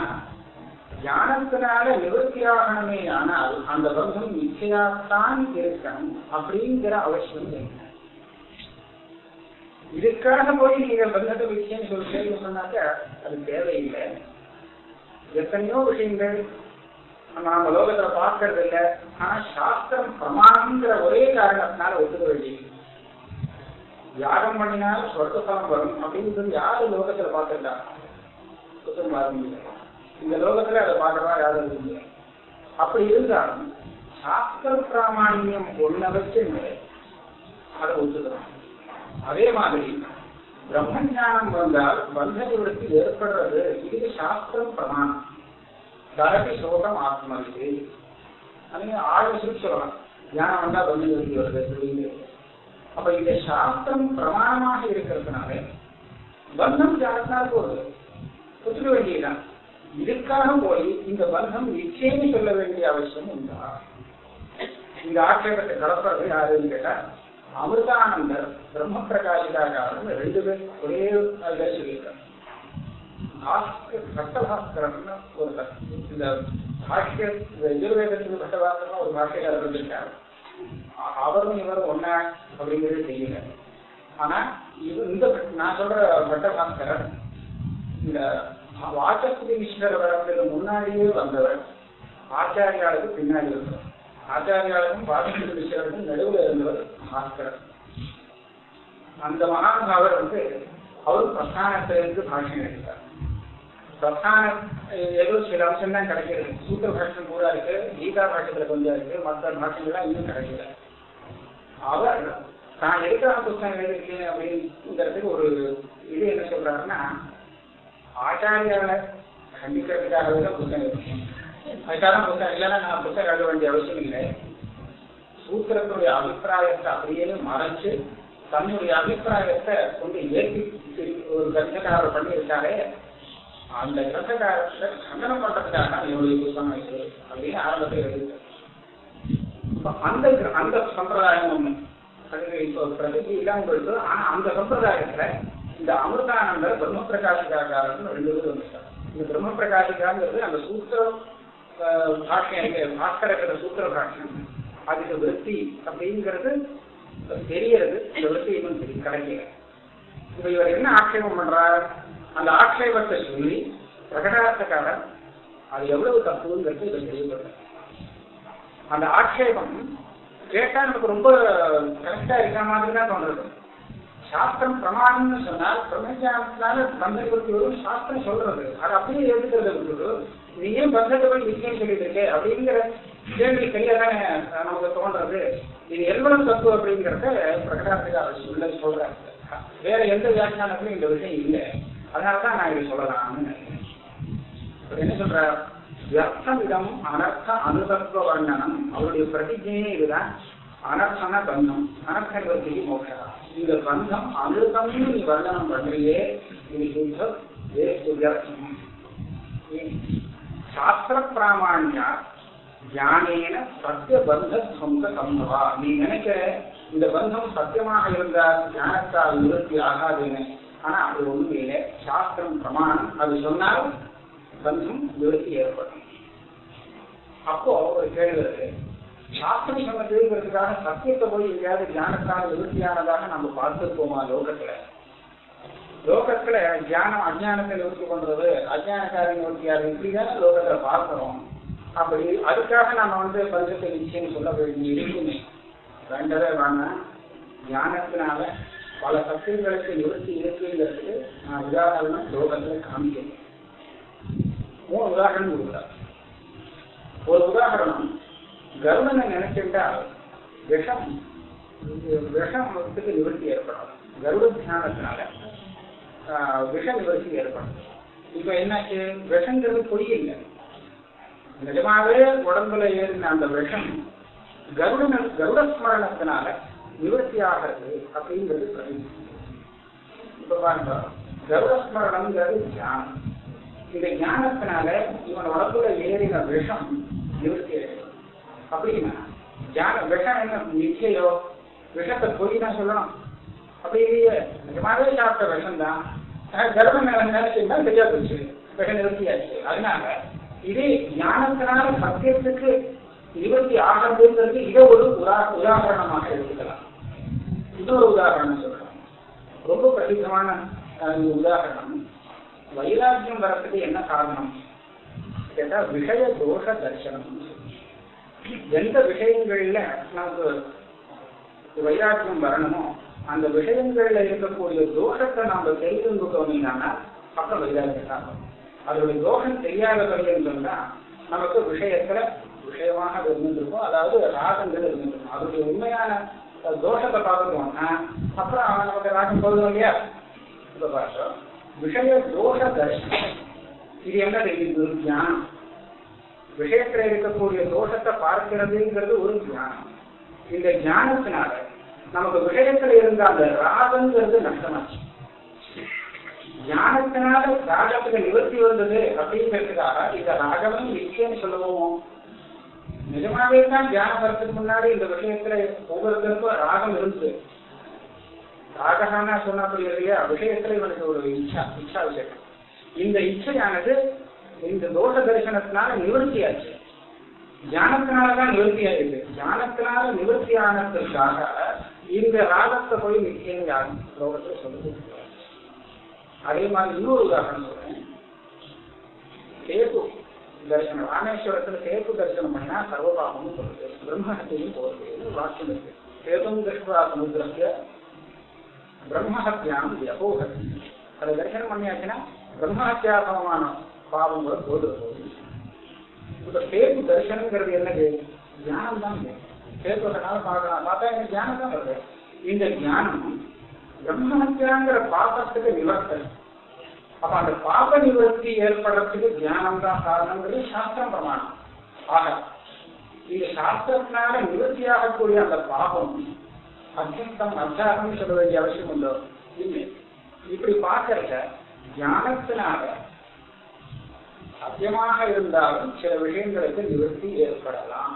ஞானத்தினால நிவர்த்தி ஆகணுமே ஆனால் அந்த பந்தம் நிச்சயாத்தான் இருக்கணும் அப்படிங்கிற அவசியம் என்ன இதுக்காக போய் நீங்கள் பந்தத்தை விஷயம் சொல்லி சொன்னாக்க அது தேவையில்லை. எத்தனையோ விஷயங்கள் நாம லோகத்துல பார்க்கறது இல்லை ஆனா சாஸ்திரம் பிரமாணம்ங்கிற ஒரே காரணத்தினால ஒத்துக்க வேண்டியது யாகம் பண்ணினால் சொர்க்கஸ்தானம் வரும் அப்படிங்கிறது யாரு லோகத்துல பார்த்துட்டா இந்த லோகத்துல அதை பார்க்கறதா யாரும் இல்லை. அப்படி இருந்தாலும் சாஸ்திர பிராமணியம் ஒன்ன வச்சு அதை ஒத்துக்கலாம். அதே மாதிரி பிரம்ம ஞானம் வந்தால் பந்த நிவர்த்தி ஏற்படுறது இது சாஸ்திரம் பிரமாணம். தரப்பி சோகம் ஆத்மது நீங்க ஆழ்வு சொல்லி சொல்லலாம். ஞானம் வந்தா பந்த நிவர்த்தி வருது. அப்படின்னு அப்ப இந்த சாஸ்திரம் பிரமாணமாக இருக்கிறதுனால பந்தம் ஞானத்தினால் போகுது. ஒத்துக்க வேண்டியதுதான். இதுக்காக போய் இந்த பந்தம் நிச்சயம் சொல்ல வேண்டிய அவசியம் உண்டா? இந்த ஆட்சேபத்தை கலப்பறது யாருன்னு கேட்டா அமிர்தானந்தர் பிரம்ம பிரகாசிகாரன் ரெண்டு பேர் ஒரே அதில் சொல்லியிருக்காங்க. சட்டபாஸ்கரன் ஒரு இந்த பாஷ்ய யஜுர்வேதத்துக்கு சட்டபாஸ்கரன் ஒரு பாஷ்யக்காரர் இருந்திருக்காரு அவரும் இவரும் ஒன்னா அப்படிங்கிறது தெரியல. ஆனா இது இந்த நான் சொல்ற பட்டபாஸ்கரர் இந்த வாசஸ்பதி மிஸ்ரர் வரதுக்கு முன்னாடியே வந்தவர் ஆச்சாரியாளுக்கு பின்னாடி இருந்தவர் ஆச்சாரியாளுக்கும் வாசஸ்பதி மிஸ்ரருக்கும் நடுவில் இருந்தவர் பாஸ்கரர் அந்த மகானுபாவர் வந்து அவர் பிரஸ்தானத்திலிருந்து பாஷம் எடுத்தார் பிரஸ்தானம் ஏதோ சில அம்சம் தான் கிடைக்கிறது. சூத்திர பாஷம் கூட இருக்கு கீதா பாஷத்துல கொஞ்சம் இருக்கு மற்ற பாஷங்கள்லாம் இன்னும் கிடைக்கல. அவர் தான் எடுக்கிற புத்தகம் எழுதிருக்கேன் அப்படிங்கிறதுக்கு ஒரு இது என்ன சொல்றாருன்னா ஆச்சாரியால கண்டிக்கிறதுக்காகவே தான் புத்தகம் எழுதிருக்கேன் அதுக்காக புத்தகம் இல்லைன்னா நான் புத்தகம் எழுத வேண்டிய அவசியம் இல்லை. சூத்திரத்துடைய அபிப்பிராயத்தை அப்படியே மறைச்சு தன்னுடைய அபிப்பிராயத்தை கொண்டு ஏற்றி ஒரு கருத்தக்காரர் பண்ணியிருக்காரே அந்த கிரந்தகாரத்துல கண்டனம் பண்றதுக்காக தான் என்னுடைய புத்தகம் அப்படின்னு ஆரம்பத்தை எழுதியிருக்காரு அந்த அந்த சம்பிரதாயம் ஒண்ணு இப்போ பிரசித்தி இல்லாம போயிட்டு ஆனா அந்த சம்பிரதாயத்துல இந்த அமிர்தானந்தர் பிரம்ம பிரகாசிகாரன் ரெண்டு பேரும் வந்துட்டார். இந்த பிரம்ம பிரகாசிகாங்கிறது அந்த சூத்திர பாஷ்யம் பாஸ்கர சூத்திர பாஷ்யம். அதுக்கு விருத்தி அப்படிங்கிறது தெரியறது இந்த விருத்தி இன்னும் தெரியும் கிடைக்கல. இப்ப இவர் என்ன ஆட்சேபம் பண்றார்? அந்த ஆட்சேபத்தை சொல்லி பிரகடனத்துக்காரன் அது எவ்வளவு தப்புங்கிறது இதை தெரியப்படுற அந்த ஆட்சேபம் கேட்டா நமக்கு ரொம்ப கரெக்டா இருக்கிற மாதிரி தான் தோன்றது சாஸ்திரம் பிரமாணம்னு சொன்னால் பிரபஞ்சத்தினால பந்த வரும் சாஸ்திரம் சொல்றது. அது அப்படியே எடுத்துக்கிறது நீ ஏன் பந்தத்தை போய் நிச்சயம் சொல்லிட்டு இருக்கே? அப்படிங்கிற கேள்வி சரியாதானே நமக்கு தோன்றது. இது எவ்வளவு தப்பு அப்படிங்கிறத பிரகடனத்துக்கு அவர் சொல்ல சொல்றாரு. வேற எந்த வியாக்கியானத்திலும் இந்த விஷயம் இல்லை. அதனாலதான் நான் இதை சொல்லலாம்னு என்ன சொல்ற வியர்த்தமிடம் அனர்த்த அனுதத்துவ வர்ணனம். அவருடைய பிரதிஜையே இதுதான். அனர்த்தன பந்தம். அனர்த்த நிவர்த்திக்கு மோட்சா இந்த பந்தம் அனுதம்னு நீ வர்ணனம் பண்றியே இது சுத்த வியர்த்தம் சாஸ்திர பிராமணியா ஞானேன சத்திய பந்த சொந்த சம்பவா. நீ நினைக்கிற இந்த பந்தம் சத்தியமாக இருந்தால் ஞானத்தால் நிவர்த்தி ஆகாதுன்னு ஆனா அது ஒண்ணும் இல்லை. சாஸ்திரம் பிரமாணம். அது சொன்னால் பந்தம் நிவர்த்தி ஏற்படும். அப்போ ஒரு கேள்வி இருக்கு சாஸ்திரம் சொன்ன கேள்விக்கிறதுக்காக சத்தியத்தை போய் எங்கேயாவது ஞானத்தால் விருத்தியானதாக நம்ம பார்த்துருப்போமா லோகத்துல? லோகத்துல ஞானம் அஜானத்தை நிவர்த்தி பண்றது அஜானக்காரன் நிவர்த்தியாரு இப்படிதானே லோகத்துல பார்க்கிறோம். அப்படி அதுக்காக நம்ம வந்து பஞ்சத்தை நிச்சயம் சொல்ல வேண்டிய இருக்குமே. ரெண்டவே வேணாம் ஞானத்தினால பல சக்திகளுக்கு நிவர்த்தி இருக்குங்கிறதுக்கு நான் உதாரணம் லோகத்துல காமிக்கிறேன் மூணு உதாரணம் கொடுக்குறாரு. ஒரு உதாரணம் கருடனை நினைச்சிட்டால் விஷம் விஷமத்துக்கு நிவர்த்தி ஏற்படும் கருட தியானத்தினால விஷ நிவர்த்தி ஏற்படும் இப்ப என்னாச்சு? விஷங்கிறது பொய் இல்லை. நிஜமாவே உடம்புல ஏறின அந்த விஷம் கருட கருட ஸ்மரணத்தினால நிவர்த்தியாகிறது அப்படிங்கிறது பிரதி இப்ப பாருங்க கர்வஸ்மரணம்ங்கிறது ஞானம். இந்த ஞானத்தினால இவன் உடம்புல ஏறின விஷம் நிவர்த்தி ஆயிடும் அப்படின்னா ஞான விஷம் என்ன? நிச்சயோ? விஷத்தை போய் தான் சொல்லணும். அப்படி இல்லையே நிஜமாவே சாப்பிட்ட விஷம் தான் கர்ப்பம் நினைச்சிருந்தா சரியா போச்சு விஷ நிவர்த்தியாச்சு அதனால இதே ஞானத்தினால சத்தியத்துக்கு நிவர்த்தி ஆகிறதுங்கிறது இதை ஒரு உதா உதாரணமாக எடுத்துக்கலாம். இன்னொரு உதாரணம் சொல்றேன். ரொம்ப பிரசித்தமான உதாரணம். வைராக்கியம் வரத்துக்கு என்ன காரணம்? கேட்டா விஷய தோஷ தரிசனம். எந்த விஷயங்கள்ல நமக்கு வைராக்கியம் வரணுமோ அந்த விஷயங்கள்ல இருக்கக்கூடிய தோஷத்தை நாம தெரிந்துட்டோம்னா அப்புறம் வைராக்கியம் அதோட தோஷம் தெரியாத சொன்னா நமக்கு விஷயத்துல விஷயமாக அது இருந்திருக்கும். அதாவது ராகங்கள் இருந்திருக்கும். அதோடைய உண்மையான தோஷத்தை பார்த்துட்டோம்னா அப்புறம் அவன் நமக்கு நாட்டம் போதும் இல்லையா? இப்ப பார்த்தோம் விஷய தோஷ தர்ஷனம் இது என்ன ஒரு ஞானம். விஷயத்துல இருக்கக்கூடிய தோஷத்தை பார்க்கிறதுங்கிறது ஒரு ஞானம். இந்த ஞானத்தினால நமக்கு விஷயத்துல இருந்த அந்த ராகங்கிறது நஷ்டமாச்சு. ஞானத்தினால ராகத்துக்கு நிவர்த்தி வந்தது அப்படிங்கிறதுக்காக இந்த ராகமும் நிச்சயம் சொல்லுவோம். நிஜமாவே தான் தியானம் வரதுக்கு முன்னாடி இந்த விஷயத்துல ஒவ்வொருத்தருக்கும் ராகம் இருந்தது. ராககானா சொன்னபடி இல்லையா? விஷயத்துல இவனுக்கு ஒரு இச்சா இச்சா விஷயம். இந்த இச்சையானது இந்த தோஷ தரிசனத்தினால நிவர்த்தியாச்சு. ஞானத்தினாலதான் நிவர்த்தி ஆயிடுது ஞானத்தினால நிவர்த்தி ஆனதற்காக இந்த ராகத்தை போய் நிச்சயம் யாரும் லோகத்துல சொல்லுது. அதே மாதிரி இன்னொரு உதாரணம் சொல்றேன். கேட்டு தரிசனம். ராமேஸ்வரத்துல கேது தரிசனம் பண்ணா சர்வபாபமும் சொல்லுது பிரம்மஹத்தையும் போறது. வாக்கியம் இருக்கு. கேதும் திருஷ்டா சமுத்திரஸ்ய பிரம்மஹத்தியாம் யபோகதி அதை தரிசனம் பண்ணியாச்சுன்னா பிரம்மஹத்தியா சமமான பாவம் கூட போது இப்ப கேது தரிசனம்ங்கிறது என்னது? ஞானம் தான் கேட்பதனால பார்க்கலாம் பார்த்தா எனக்கு ஞானம் தான் வருது. இந்த ஞானம் பிரம்மஹத்தியாங்கிற பாபத்துக்கு நிவர்த்தனை அப்ப அந்த பாப நிவர்த்தி ஏற்படுறதுக்கு ஞானம் தான் காரணங்கிறது சாஸ்திரம் பிரமாணம். ஆக இந்த சாஸ்திரத்தினால நிவர்த்தியாகக்கூடிய அந்த பாபம் அத்தியந்தம் அர்த்தாகம் சொல்ல வேண்டிய அவசியம் உண்டோ? இல்லை. இப்படி பார்க்கறத ஞானத்தினால சத்தியமாக இருந்தாலும் சில விஷயங்களுக்கு நிவர்த்தி ஏற்படலாம்.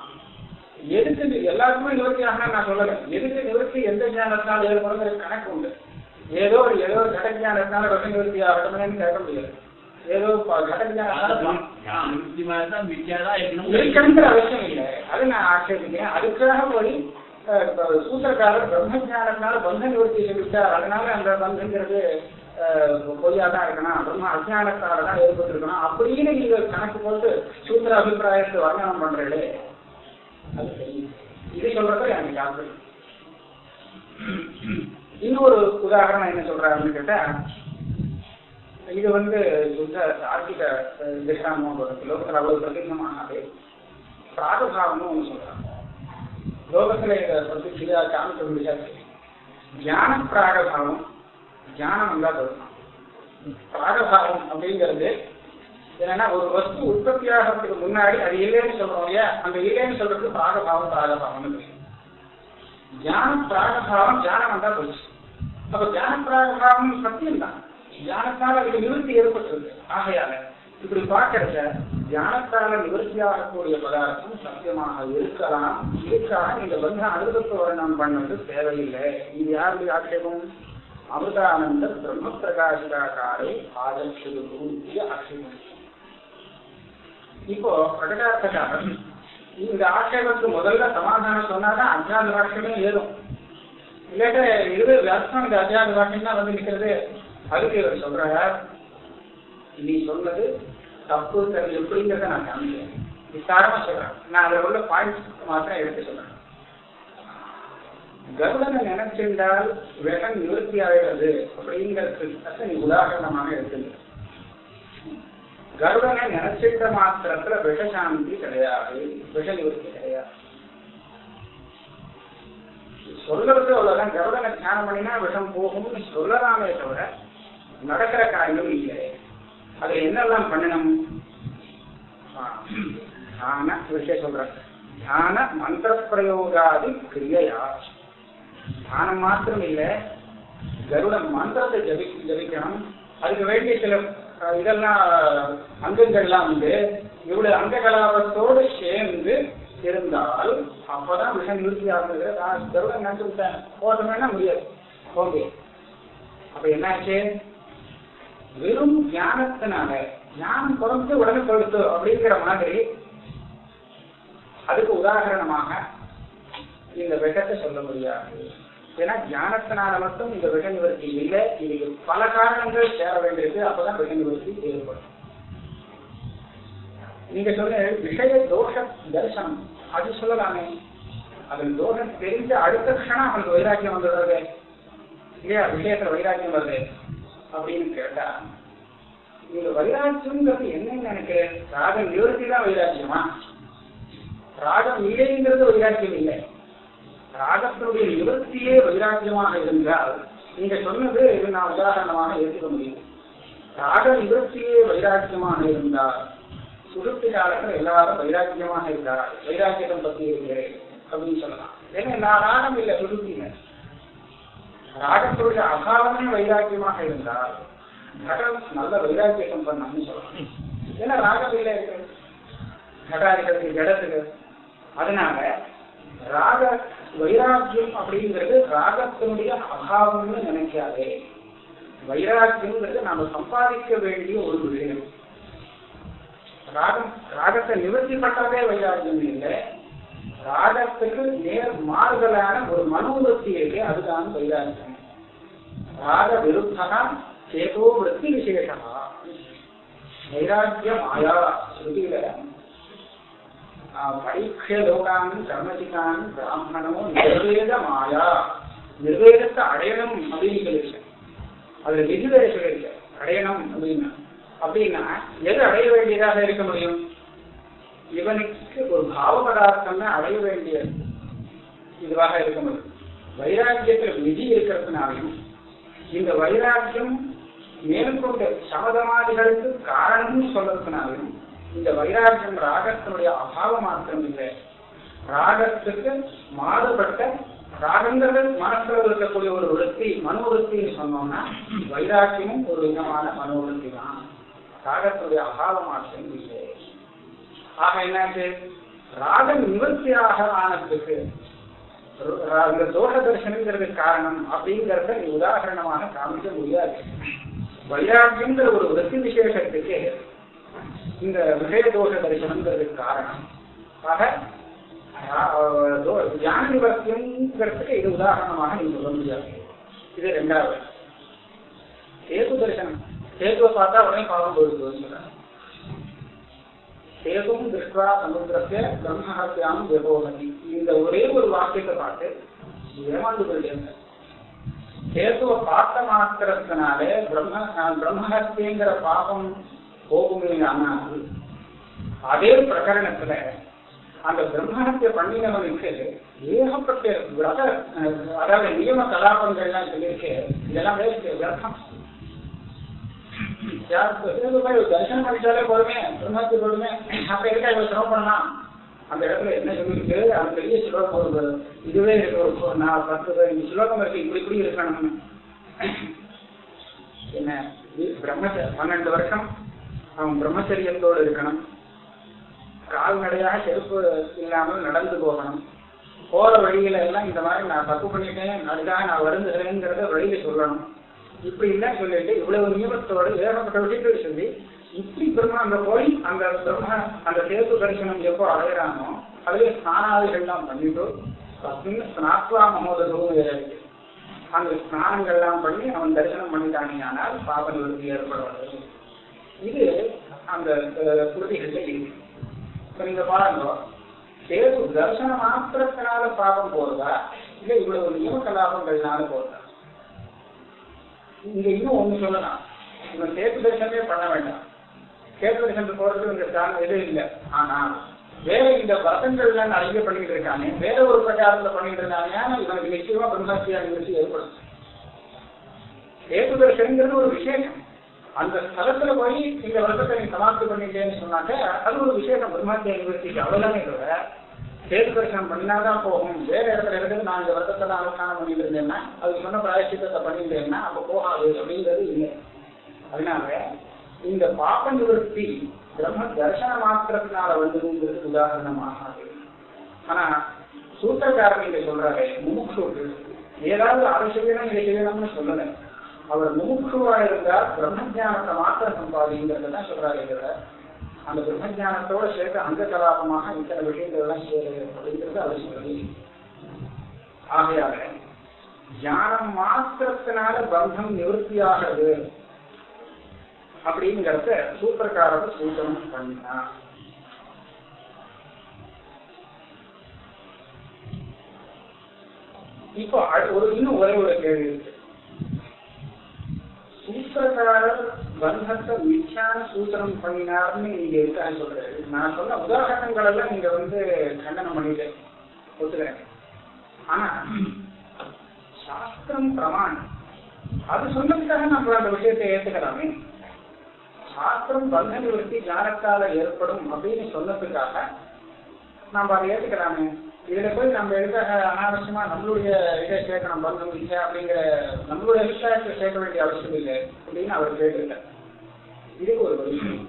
எதுக்கு எல்லாருக்குமே நிவர்த்தி ஆகணும் நான் சொல்லல. எதுக்கு நிவர்த்தி எந்த ஞானத்தினால் ஏற்படுங்கிற கணக்கு உண்டு. ஏதோ ஒரு ஏதோ ஒரு கட ஞானத்தினால விஷ நிவர்த்தி ஆகணும்னு கேட்க முடியாது ஏதோ இருக்கணுங்கிற அவசியம் இல்லை. அது நான் ஆட்சேபிக்கிறேன் அதுக்காக போய் சூத்திரக்காரர் பிரம்ம ஞானத்தினால பந்த நிவர்த்தி சொல்லிட்டார் அதனால அந்த பந்தங்கிறது பொய்யா தான் இருக்கணும். பிரம்ம அஜானத்தால தான் ஏற்பட்டிருக்கணும். அப்படின்னு நீங்க கணக்கு போட்டு சூத்திர அபிப்பிராயத்தை வர்ணனம் பண்றீங்களே அது. இது சொல்றது எனக்கு ஞாபகம் இன்னொரு உதாரணம் என்ன சொல்றாருன்னு கேட்டா இது வந்து சுத்த ஆர்த்திக திசாமம் லோகத்துல அவ்வளவு பிரசித்தமானது பிராகபாவம்னு ஒண்ணு சொல்றாங்க. லோகத்துல இதை பத்தி சிறியா காமிக்க முடியாது ஞான பிராகபாவம் ஞானம் வந்தா போதும்? பிராகபாவம் அப்படிங்கிறது என்னன்னா ஒரு வஸ்து உற்பத்தி ஆகிறதுக்கு முன்னாடி அது இல்லைன்னு சொல்றோம் இல்லையா? அந்த இல்லைன்னு சொல்றதுக்கு பிராகபாவம் பிராகபாவம்னு ஞானம் பிராகபாவம் ஞானம் வந்தா போச்சு. அப்ப ஞான பிராகபாவம் சத்தியம் தான் ஞானத்தால் அதுக்கு நிவர்த்தி ஏற்பட்டிருக்கு. ஆகையால இப்படி பார்க்கறத தியானத்தால நிவர்த்தியாகக்கூடிய பதார்த்தம் சத்தியமாக இருக்கலாம். இருக்காக இந்த பந்த அனுபவத்தை வர்ணம் பண்ணது தேவையில்லை. இது யாருடைய ஆட்சேபம்? அமிர்தானந்த பிரம்ம பிரகாசிகாரே ஆதர்ஷிய ஆட்சேபம். இப்போ பிரகடார்த்தக்காரன் இந்த ஆட்சேபத்துக்கு முதல்ல சமாதானம் சொன்னாதான் அஞ்சாவது வாக்கியமே ஏறும். இல்லாட்ட இது வாக்கியம் வந்து நிக்கிறது அதுக்கு இவர் நீ சொன்னது தப்பு எப்படிங்கிறத நான் காமிக்கிறேன் விசாரமா சொல்றேன் நான் அதுல உள்ள பாயிண்ட்ஸ் மாத்திரம் எடுத்து சொல்றேன். கருடனை நினைச்சிருந்தால் விஷம் நிவர்த்தி ஆகிறது அப்படிங்கிறதுக்கு நீ உதாரணமாக எடுத்துங்க கருடனை நினைச்சிருந்த மாத்திரத்துல விஷசாந்தி கிடையாது. விஷ நிவர்த்தி கிடையாது. சொல்றது அவ்வளவுதான் கருடனை தியானம் பண்ணினா விஷம் போகும்னு சொல்லலாமே தவிர நடக்கிற காரியம் இல்லை. அதுல என்னெல்லாம் பண்ணணும்? தியான விஷயம் சொல்றேன். தியான மந்திர பிரயோகாதி கிரியையா? தியானம் மாத்திரம் இல்லை. கருட மந்திரத்தை ஜபி ஜபிக்கணும். அதுக்கு வேண்டிய சில இதெல்லாம் அங்கங்கள்லாம் வந்து இவ்வளவு அங்க கலாபத்தோடு சேர்ந்து இருந்தால் அப்பதான் விஷம் நிறுத்தி ஆகுது. நான் கருடன் நினைச்சு விட்டேன். போட்டோம்னா முடியாது. ஓகே. அப்ப என்னாச்சு? வெறும் ஞானத்தினால ஞானம் குறைஞ்சு உடனே கொடுத்து அப்படிங்கிற மாதிரி அதுக்கு உதாரணமாக இந்த விஷத்தை சொல்ல முடியாது. ஏன்னா ஞானத்தினால மட்டும் இந்த விஷ நிவர்த்தி இல்லை. இதுக்கு பல காரணங்கள் சேர வேண்டியது அப்பதான் விஷ நிவர்த்தி ஏற்படும். நீங்க சொன்ன விஷய தோஷ தரிசனம் அது சொல்லலாமே. அதன் தோஷம் தெரிஞ்ச அடுத்த கஷணம் அவனுக்கு வைராக்கியம் வந்துடுறது இல்லையா? விஷயத்துல வைராக்கியம் வருது. அப்படின்னு கேட்டா இந்த வைராக்கியம்ங்கிறது என்னன்னு நினைக்கிறேன்? ராகம் நிவர்த்தி தான் வைராக்கியமா? ராகம் இல்லைங்கிறது வைராக்கியம் இல்லை. ராகத்தினுடைய நிவர்த்தியே வைராக்கியமாக இருந்தால் நீங்க சொன்னது இது நான் உதாரணமாக ஏற்றுக்க முடியும். ராக நிவர்த்தியே வைராக்கியமாக இருந்தால் சுருட்டு எல்லாரும் வைராக்கியமாக இருக்கிறார்கள் வைராக்கியம் பத்தி இருக்கிறேன் அப்படின்னு சொல்லலாம். ஏன்னா நான் ராகம் இல்லை சுருட்டிங்க. ராகத்துடைய அகாலமே வைராக்கியமாக இருந்தால் கடல் நல்ல வைராக்கிய சம்பந்தம்னு சொல்லலாம். ஏன்னா ராகம் இல்லை. இருக்கு ஜடத்துக்கு அதனால ராக வைராக்கியம் அப்படிங்கிறது ராகத்தினுடைய அகாலம்னு நினைக்காதே. வைராக்கியம்ங்கிறது நாம சம்பாதிக்க வேண்டிய ஒரு விஷயம். ராகம் ராகத்தை நிவர்த்தி பண்றதே வைராக்கியம் இல்லை. ராகத்துக்கு நேர் மாறுதலான ஒரு மனோவருத்தி இருக்கு அதுதான் வைராக்கியம் ராக விருத்தா சேதோ விருத்தி விசேஷமா வைராக்கிய மாயா ஸ்ருதியில பரீட்ச லோகான் கர்மசிகான் பிராமணோ நிர்வேத மாயா. நிர்வேதத்தை அடையணும் அப்படின்னு சொல்லியிருக்கேன் அதுல விதிவரை சொல்லியிருக்கேன் அடையணும் அப்படின்னு. அப்படின்னா எது அடைய வேண்டியதாக இருக்க முடியும்? இவனுக்கு ஒரு பாவ பதார்த்தம்னா அடைய வேண்டிய இதுவாக இருக்க முடியும். வைராக்கியத்தில் விதி இருக்கிறதுனாலையும் இந்த வைராக்கியம் மேற்கொண்ட சமதமாதிகளுக்கு காரணம்னு சொல்றதுனாலையும் இந்த வைராக்கியம் ராகத்தினுடைய அபாவம் மாத்திரம் இல்லை. ராகத்துக்கு மாறுபட்ட ராகங்கிறது மனசுல இருக்கக்கூடிய ஒரு விருத்தி மனோவிருத்தின்னு சொன்னோம்னா வைராக்கியமும் ஒரு விதமான மனோவிருத்தி தான் ராகத்தினுடைய அபாவ மாற்றம் இல்லை ஆக என்னாச்சு? ராக நிவர்த்தியாக ஆனதுக்கு இந்த தோஷ தர்சனங்கிறது காரணம் அப்படிங்கிறத நீ உதாரணமாக காமிக்க முடியாது. வைராக்கியங்கிற ஒரு விருத்தி விசேஷத்துக்கு இந்த விஷய தோஷ தரிசனங்கிறது காரணம். ஆக ஞான நிவர்த்தியங்கிறதுக்கு இது உதாரணமாக நீங்க சொல்ல முடியாது. இது ரெண்டாவது. சேது தரிசனம். சேதுவை பார்த்தா உடனே பாவம் போயிடுதுன்னு சேதும் திருஷ்டா சமுத்திரத்தை பிரம்மஹத்தியாம் விபோகதி இந்த ஒரே ஒரு வாக்கியத்தை பார்த்து ஏமாந்து போயிடுங்க சேதுவை பார்த்த மாத்திரத்தினாலே பிரம்ம பிரம்மஹத்தியங்கிற பாவம் போகுமே ஆனால் அதே பிரகரணத்துல அந்த பிரம்மஹத்திய பண்ணினவனுக்கு ஏகப்பட்ட விரத அதாவது நியம கலாபங்கள்லாம் சொல்லியிருக்கு இதெல்லாம் வேஸ்ட் விரதம் தரிசனம் பண்ணிட்டாலே போருமே பிரம்மத்துக்கு போருமே அப்ப எதுக்காக இவ்வளவு சிரமம் பண்ணலாம்? அந்த இடத்துல என்ன சொல்லிருக்கு அந்த பெரிய ஸ்லோகம் ஒரு இதுவே இருக்கு ஒரு நான் பத்து பதினஞ்சு ஸ்லோகம் இருக்கு. இப்படி இப்படி இருக்கணும் என்ன? பிரம்மச்ச பன்னெண்டு வருஷம் அவன் பிரம்மச்சரியத்தோடு இருக்கணும். கால்நடையாக செருப்பு இல்லாமல் நடந்து போகணும். போற வழியில எல்லாம் இந்த மாதிரி நான் தப்பு பண்ணிட்டேன் அதுக்காக நான் வருந்துகிறேங்கிறத வழியில சொல்லணும். இப்படி எல்லாம் சொல்லிட்டு இவ்வளவு நியமத்தோட ஏகப்பட்ட விஷயங்கள் சொல்லி இப்படி பிரம்ம அந்த போய் அந்த பிரம்ம அந்த சேது தரிசனம் எப்போ அடையிறானோ அதுவே ஸ்நானாதிகள்லாம் பண்ணிட்டு தஸ்மின் ஸ்நாத்வா மமோதரும் இருக்கு. அந்த ஸ்நானங்கள்லாம் பண்ணி அவன் தரிசனம் பண்ணிட்டானே ஆனால் பாப நிவர்த்தி ஏற்படுவது இது அந்த ஸ்ருதிகள்ல இருக்கு. இப்ப நீங்க பாருங்க சேது தரிசன மாத்திரத்தினால பாபம் போறதா இல்ல இவ்வளவு நியம கலாபங்கள்னால போறதா? இங்க இன்னும் ஒண்ணு சொல்லலாம் இவன் சேத்து தரிசனமே பண்ண வேண்டாம். சேத்து தரிசனத்துக்கு போறதுக்கு இங்க ஸ்தானம் எதுவும் இல்லை. ஆனா வேற இந்த வசங்கள்ல நிறைய பண்ணிட்டு இருக்கானே வேற ஒரு பிரச்சாரத்துல பண்ணிட்டு இருந்தாங்க இவனுக்கு நிச்சயமா பிரம்மஹத்தியா நிகழ்ச்சி ஏற்படும் சேத்து தரிசனங்கிறது ஒரு விசேஷம் அந்த ஸ்தலத்துல போய் இந்த வருஷத்தை நீ சமாப்தி பண்ணிட்டேன்னு சொன்னாக்க அது ஒரு விசேஷம் பிரம்மஹத்தியா நிகழ்ச்சிக்கு அவ்வளவுதானே தவிர சேது தரிசனம் பண்ணாதான் போகும். வேற இடத்துல இருந்து நான் இந்த வருஷத்துல அனுஷ்டானம் பண்ணிட்டு இருந்தேன்னா அது சொன்ன பிராயசித்தத்தை பண்ணிட்டேன்னா அப்ப போகாது அப்படிங்கிறது இல்லை. அதனால இந்த பாப்ப நிவர்த்தி பிரம்ம தர்சன மாத்திரத்தினால வந்ததுங்கிறது உதாரணமாக ஆனா சூத்திரக்காரன் இங்க சொல்றாரு முமுட்சுக்கு ஏதாவது அதை செய்யணும் இதை செய்யணும்னு சொல்லல. அவர் முமுட்சுவா இருந்தால் பிரம்ம ஜானத்தை மாத்திரம் சம்பாதிங்கிறத தான் சொல்றாரு அந்த பிரம்ம ஜானத்தோட சேர்த்து அங்க கலாபமாக இத்தனை விஷயங்கள் எல்லாம் அப்படிங்கிறது அவசியம் ஆகையால ஞானம் மாத்திரத்தினால பந்தம் நிவர்த்தியாகிறது அப்படிங்கிறத சூத்திரக்காரர் சூத்திரம் பண்ணினார். இப்போ ஒரு இன்னும் ஒரே ஒரு கேள்வி இருக்கு. சூத்திரக்காரர் பந்தத்தை மிச்சான சூத்திரம் பண்ணினார்னு நீங்க இருக்கான்னு சொல்றாரு நான் சொன்ன உதாரணங்கள் எல்லாம் நீங்க வந்து கண்டனம் பண்ணிட்டு ஒத்துக்கிறேன் ஆனா சாஸ்திரம் பிரமாணம் அது சொன்னதுக்காக நம்ம அந்த விஷயத்தை ஏத்துக்கலாமே. சாஸ்திரம் பந்த நிவர்த்தி ஞானத்தால ஏற்படும் அப்படின்னு சொன்னதுக்காக நம்ம அதை ஏத்துக்கலாமே. இதுல போய் நம்ம எதுக்காக அனாவசியமா நம்மளுடைய இதை சேர்க்கணும் பந்தம் இல்லை அப்படிங்கிற நம்மளுடைய அபிப்பிராயத்தை சேர்க்க வேண்டிய அவசியம் இல்லை அப்படின்னு அவர் கேட்டிருக்க இதுக்கு ஒரு பதில்